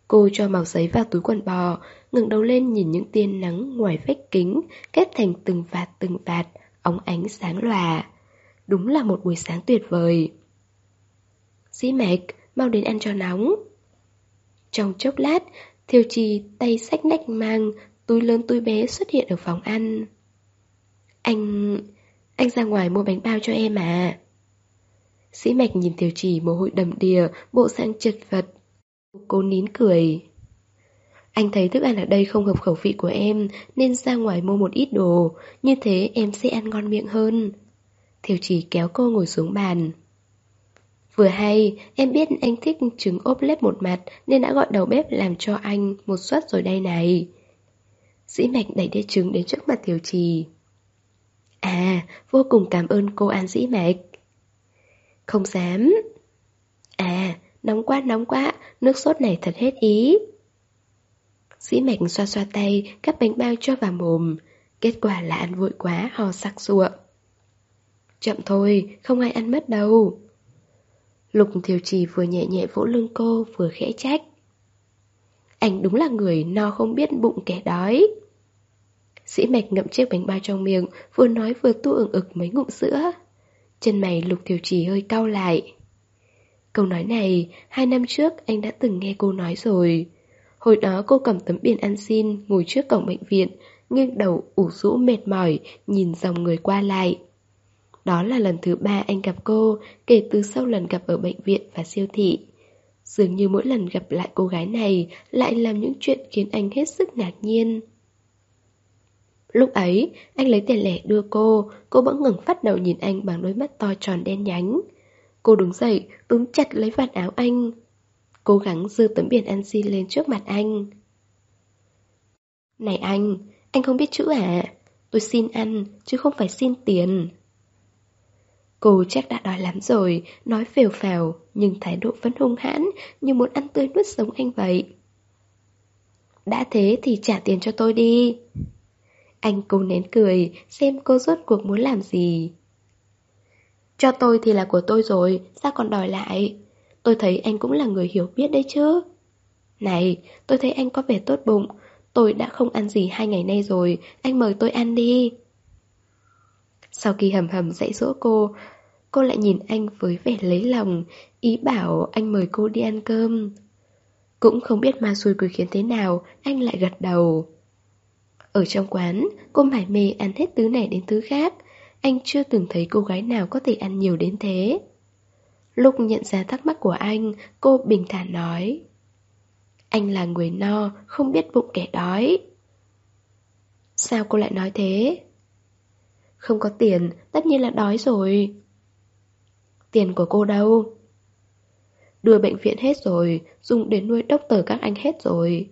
Cô cho màu giấy vào túi quần bò, ngẩng đầu lên nhìn những tia nắng ngoài vách kính, kết thành từng vạt từng vạt, óng ánh sáng lòa. Đúng là một buổi sáng tuyệt vời. Dĩ mạch, mau đến ăn cho nóng. Trong chốc lát, Thiều trì tay sách nách mang, túi lớn túi bé xuất hiện ở phòng ăn. Anh... anh ra ngoài mua bánh bao cho em à? Sĩ mạch nhìn Tiểu trì mồ hôi đầm đìa, bộ dạng chật vật. Cô nín cười. Anh thấy thức ăn ở đây không hợp khẩu vị của em nên ra ngoài mua một ít đồ, như thế em sẽ ăn ngon miệng hơn. Thiều trì kéo cô ngồi xuống bàn. Vừa hay, em biết anh thích trứng ốp lép một mặt nên đã gọi đầu bếp làm cho anh một suất rồi đây này. Dĩ mạch đẩy đĩa trứng đến trước mặt Thiều trì. À, vô cùng cảm ơn cô An Dĩ mạch. Không dám. À, nóng quá nóng quá, nước sốt này thật hết ý. sĩ mạch xoa xoa tay, cắp bánh bao cho vào mồm. Kết quả là ăn vội quá, ho sặc sụa. Chậm thôi, không ai ăn mất đâu. Lục thiều trì vừa nhẹ nhẹ vỗ lưng cô, vừa khẽ trách. Anh đúng là người no không biết bụng kẻ đói. Sĩ mạch ngậm chiếc bánh bao trong miệng, vừa nói vừa tu ửng ực mấy ngụm sữa. Chân mày lục tiểu trì hơi cau lại. Câu nói này, hai năm trước anh đã từng nghe cô nói rồi. Hồi đó cô cầm tấm biển ăn xin, ngồi trước cổng bệnh viện, nghiêng đầu ủ rũ mệt mỏi, nhìn dòng người qua lại. Đó là lần thứ ba anh gặp cô, kể từ sau lần gặp ở bệnh viện và siêu thị. Dường như mỗi lần gặp lại cô gái này lại làm những chuyện khiến anh hết sức ngạc nhiên. Lúc ấy, anh lấy tiền lẻ đưa cô, cô bỗng ngừng phát đầu nhìn anh bằng đôi mắt to tròn đen nhánh. Cô đứng dậy, túm chặt lấy vạt áo anh. Cố gắng dư tấm biển ăn xin lên trước mặt anh. Này anh, anh không biết chữ à? Tôi xin ăn, chứ không phải xin tiền. Cô chắc đã đói lắm rồi, nói phều phào, nhưng thái độ vẫn hung hãn, như muốn ăn tươi nuốt sống anh vậy. Đã thế thì trả tiền cho tôi đi. Anh cố nén cười, xem cô rốt cuộc muốn làm gì. Cho tôi thì là của tôi rồi, sao còn đòi lại? Tôi thấy anh cũng là người hiểu biết đấy chứ. Này, tôi thấy anh có vẻ tốt bụng. Tôi đã không ăn gì hai ngày nay rồi, anh mời tôi ăn đi. Sau khi hầm hầm dạy dỗ cô, cô lại nhìn anh với vẻ lấy lòng, ý bảo anh mời cô đi ăn cơm. Cũng không biết ma xui quỷ khiến thế nào, anh lại gật đầu. Ở trong quán, cô mải mê ăn hết thứ này đến thứ khác. Anh chưa từng thấy cô gái nào có thể ăn nhiều đến thế. Lúc nhận ra thắc mắc của anh, cô bình thản nói. Anh là người no, không biết bụng kẻ đói. Sao cô lại nói thế? Không có tiền, tất nhiên là đói rồi. Tiền của cô đâu? Đưa bệnh viện hết rồi, dùng để nuôi đốc tờ các anh hết rồi.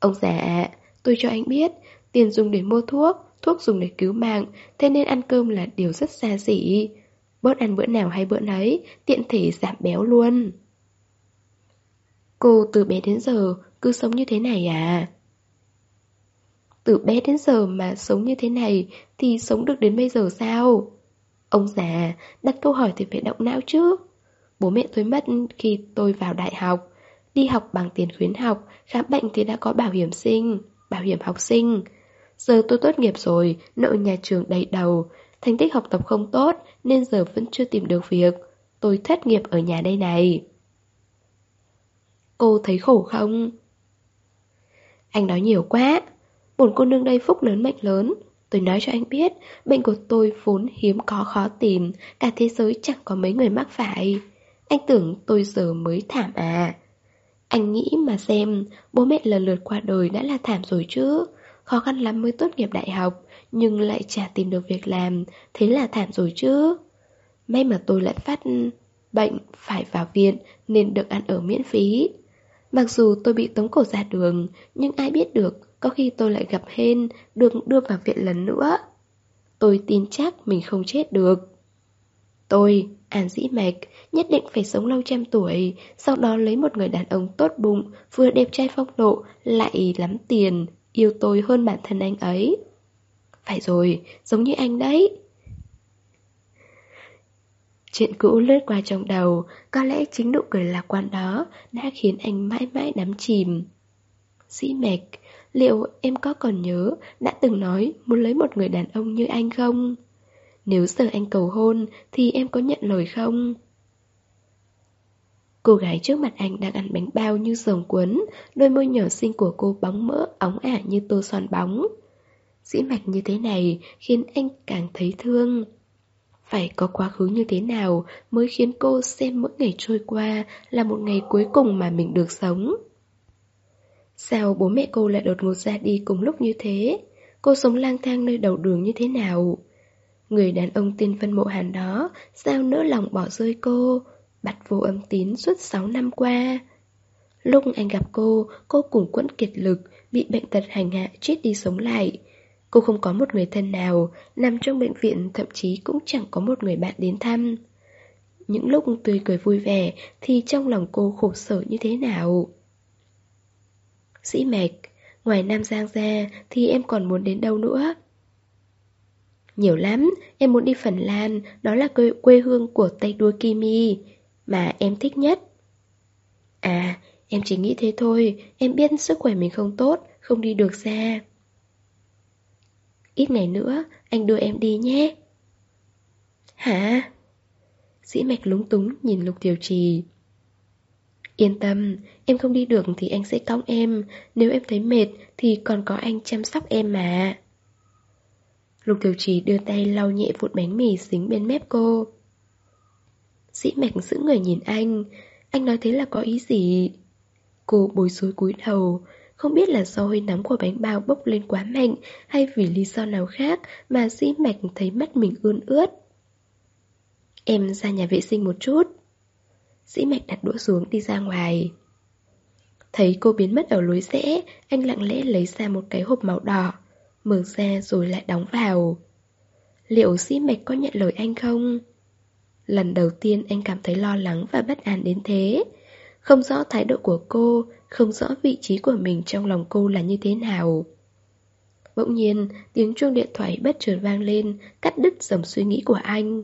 Ông già, tôi cho anh biết, tiền dùng để mua thuốc, thuốc dùng để cứu mạng, thế nên ăn cơm là điều rất xa xỉ. Bớt ăn bữa nào hay bữa nấy, tiện thể giảm béo luôn. Cô từ bé đến giờ cứ sống như thế này à? Từ bé đến giờ mà sống như thế này thì sống được đến bây giờ sao? Ông già, đặt câu hỏi thì phải động não chứ. Bố mẹ tôi mất khi tôi vào đại học. Đi học bằng tiền khuyến học, khám bệnh thì đã có bảo hiểm sinh, bảo hiểm học sinh. Giờ tôi tốt nghiệp rồi, nợ nhà trường đầy đầu. Thành tích học tập không tốt nên giờ vẫn chưa tìm được việc. Tôi thất nghiệp ở nhà đây này. Cô thấy khổ không? Anh nói nhiều quá. Bổn cô nương đây phúc lớn mệnh lớn. Tôi nói cho anh biết, bệnh của tôi vốn hiếm có khó tìm, cả thế giới chẳng có mấy người mắc phải. Anh tưởng tôi giờ mới thảm à? Anh nghĩ mà xem, bố mẹ lần lượt qua đời đã là thảm rồi chứ. Khó khăn lắm mới tốt nghiệp đại học, nhưng lại chả tìm được việc làm, thế là thảm rồi chứ. May mà tôi lại phát bệnh, phải vào viện nên được ăn ở miễn phí. Mặc dù tôi bị tống cổ ra đường, nhưng ai biết được, có khi tôi lại gặp hên, được đưa vào viện lần nữa. Tôi tin chắc mình không chết được. Tôi, An Dĩ Mạch, nhất định phải sống lâu trăm tuổi, sau đó lấy một người đàn ông tốt bụng, vừa đẹp trai phong độ, lại lắm tiền, yêu tôi hơn bản thân anh ấy. Phải rồi, giống như anh đấy. Chuyện cũ lướt qua trong đầu, có lẽ chính nụ cười lạc quan đó đã khiến anh mãi mãi đắm chìm. Sĩ mệt liệu em có còn nhớ đã từng nói muốn lấy một người đàn ông như anh không? Nếu giờ anh cầu hôn thì em có nhận lời không? Cô gái trước mặt anh đang ăn bánh bao như rồng cuốn, đôi môi nhỏ xinh của cô bóng mỡ, óng ả như tô son bóng. Dĩ mạch như thế này khiến anh càng thấy thương. Phải có quá khứ như thế nào mới khiến cô xem mỗi ngày trôi qua là một ngày cuối cùng mà mình được sống. Sao bố mẹ cô lại đột ngột ra đi cùng lúc như thế? Cô sống lang thang nơi đầu đường như thế nào? Người đàn ông tên Vân Mộ Hàn đó sao nỡ lòng bỏ rơi cô, Bắt vô âm tín suốt 6 năm qua. Lúc anh gặp cô, cô cùng quẫn kiệt lực, bị bệnh tật hành hạ chết đi sống lại. Cô không có một người thân nào, nằm trong bệnh viện thậm chí cũng chẳng có một người bạn đến thăm. Những lúc tươi cười vui vẻ thì trong lòng cô khổ sở như thế nào? Sĩ Mạch, ngoài Nam Giang ra thì em còn muốn đến đâu nữa? Nhiều lắm, em muốn đi Phần Lan, đó là quê, quê hương của Tây Đua Kimi, mà em thích nhất. À, em chỉ nghĩ thế thôi, em biết sức khỏe mình không tốt, không đi được xa. Ít ngày nữa, anh đưa em đi nhé. Hả? Dĩ mạch lúng túng nhìn Lục Tiểu Trì. Yên tâm, em không đi được thì anh sẽ cõng em, nếu em thấy mệt thì còn có anh chăm sóc em mà. Lục Tiểu Trì đưa tay lau nhẹ vụn bánh mì dính bên mép cô. Dĩ mạch giữ người nhìn anh, anh nói thế là có ý gì? Cô bối rối cúi đầu, không biết là do hơi nóng của bánh bao bốc lên quá mạnh hay vì lý do nào khác mà dĩ mạch thấy mắt mình ươn ướt. Em ra nhà vệ sinh một chút. Dĩ mạch đặt đũa xuống đi ra ngoài. Thấy cô biến mất ở lối rẽ, anh lặng lẽ lấy ra một cái hộp màu đỏ, mở ra rồi lại đóng vào. Liệu dĩ mạch có nhận lời anh không? Lần đầu tiên anh cảm thấy lo lắng và bất an đến thế. Không rõ thái độ của cô, không rõ vị trí của mình trong lòng cô là như thế nào. Bỗng nhiên, tiếng chuông điện thoại bất chợt vang lên, cắt đứt dòng suy nghĩ của anh.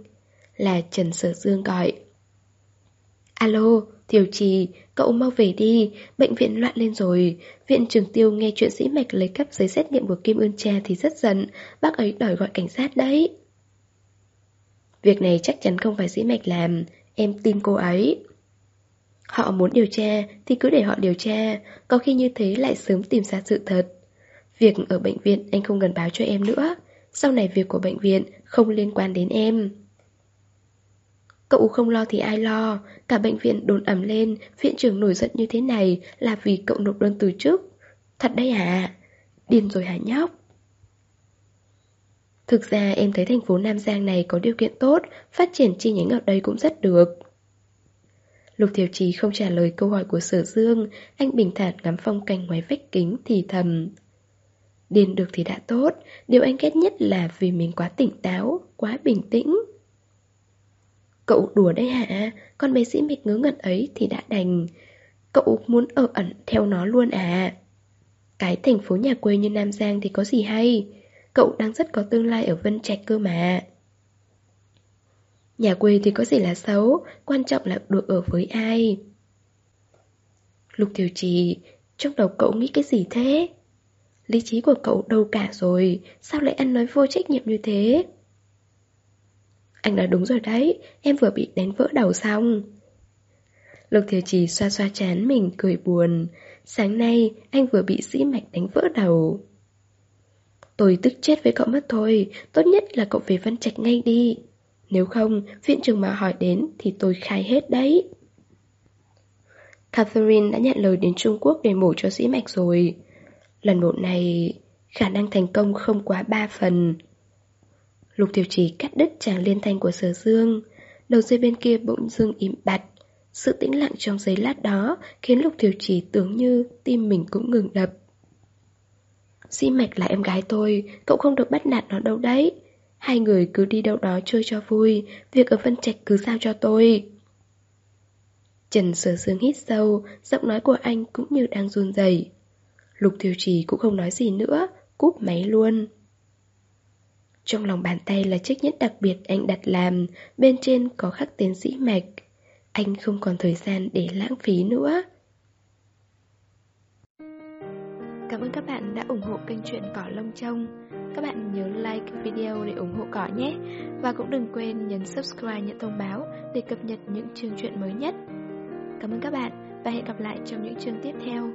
Là Trần Sở Dương gọi. Alo, Tiểu Trì, cậu mau về đi, bệnh viện loạn lên rồi. Viện trường tiêu nghe chuyện sĩ mạch lấy cắp giấy xét nghiệm của Kim Ươn Cha thì rất giận, bác ấy đòi gọi cảnh sát đấy. Việc này chắc chắn không phải dĩ mạch làm, em tin cô ấy. Họ muốn điều tra thì cứ để họ điều tra, có khi như thế lại sớm tìm ra sự thật. Việc ở bệnh viện anh không cần báo cho em nữa, sau này việc của bệnh viện không liên quan đến em. Cậu không lo thì ai lo, cả bệnh viện đồn ẩm lên, viện trưởng nổi giận như thế này là vì cậu nộp đơn từ chức. Thật đấy hả? Điên rồi hả nhóc? Thực ra em thấy thành phố Nam Giang này có điều kiện tốt, phát triển chi nhánh ở đây cũng rất được. Lục Thiều Trí không trả lời câu hỏi của Sở Dương, anh bình thản ngắm phong cảnh ngoài vách kính thì thầm. Điền được thì đã tốt, điều anh ghét nhất là vì mình quá tỉnh táo, quá bình tĩnh. Cậu đùa đấy hả? Con bé sĩ mịch ngớ ngẩn ấy thì đã đành. Cậu muốn ở ẩn theo nó luôn à? Cái thành phố nhà quê như Nam Giang thì có gì hay? Cậu đang rất có tương lai ở Vân Trạch cơ mà. Nhà quê thì có gì là xấu, quan trọng là được ở với ai. Lục Tiểu Trì, trong đầu cậu nghĩ cái gì thế? Lý trí của cậu đâu cả rồi, sao lại ăn nói vô trách nhiệm như thế? Anh nói đúng rồi đấy, em vừa bị đánh vỡ đầu xong. Lục Thiều Trì xoa xoa chán mình cười buồn. Sáng nay anh vừa bị sĩ mạch đánh vỡ đầu. Tôi tức chết với cậu mất thôi, tốt nhất là cậu về Vân Trạch ngay đi. Nếu không, viện trưởng mà hỏi đến thì tôi khai hết đấy. Catherine đã nhận lời đến Trung Quốc để mổ cho sĩ mạch rồi. Lần mổ này, khả năng thành công không quá ba phần. Lục tiểu trì cắt đứt chàng liên thanh của sở dương. Đầu dây bên kia bỗng dưng im bặt. Sự tĩnh lặng trong giấy lát đó khiến lục tiểu trì tưởng như tim mình cũng ngừng đập. Di mạch là em gái tôi, cậu không được bắt nạt nó đâu đấy. Hai người cứ đi đâu đó chơi cho vui, việc ở Vân Trạch cứ giao cho tôi. Trần Sở Sương hít sâu, giọng nói của anh cũng như đang run rẩy. Lục Thiều Trì cũng không nói gì nữa, cúp máy luôn. Trong lòng bàn tay là chiếc nhẫn đặc biệt anh đặt làm, bên trên có khắc tên sĩ mạch. Anh không còn thời gian để lãng phí nữa. Cảm ơn các bạn đã ủng hộ kênh truyện Cỏ Lông Trông. Các bạn nhớ like video để ủng hộ cỏ nhé. Và cũng đừng quên nhấn subscribe nhận thông báo để cập nhật những chương truyện mới nhất. Cảm ơn các bạn và hẹn gặp lại trong những chương tiếp theo.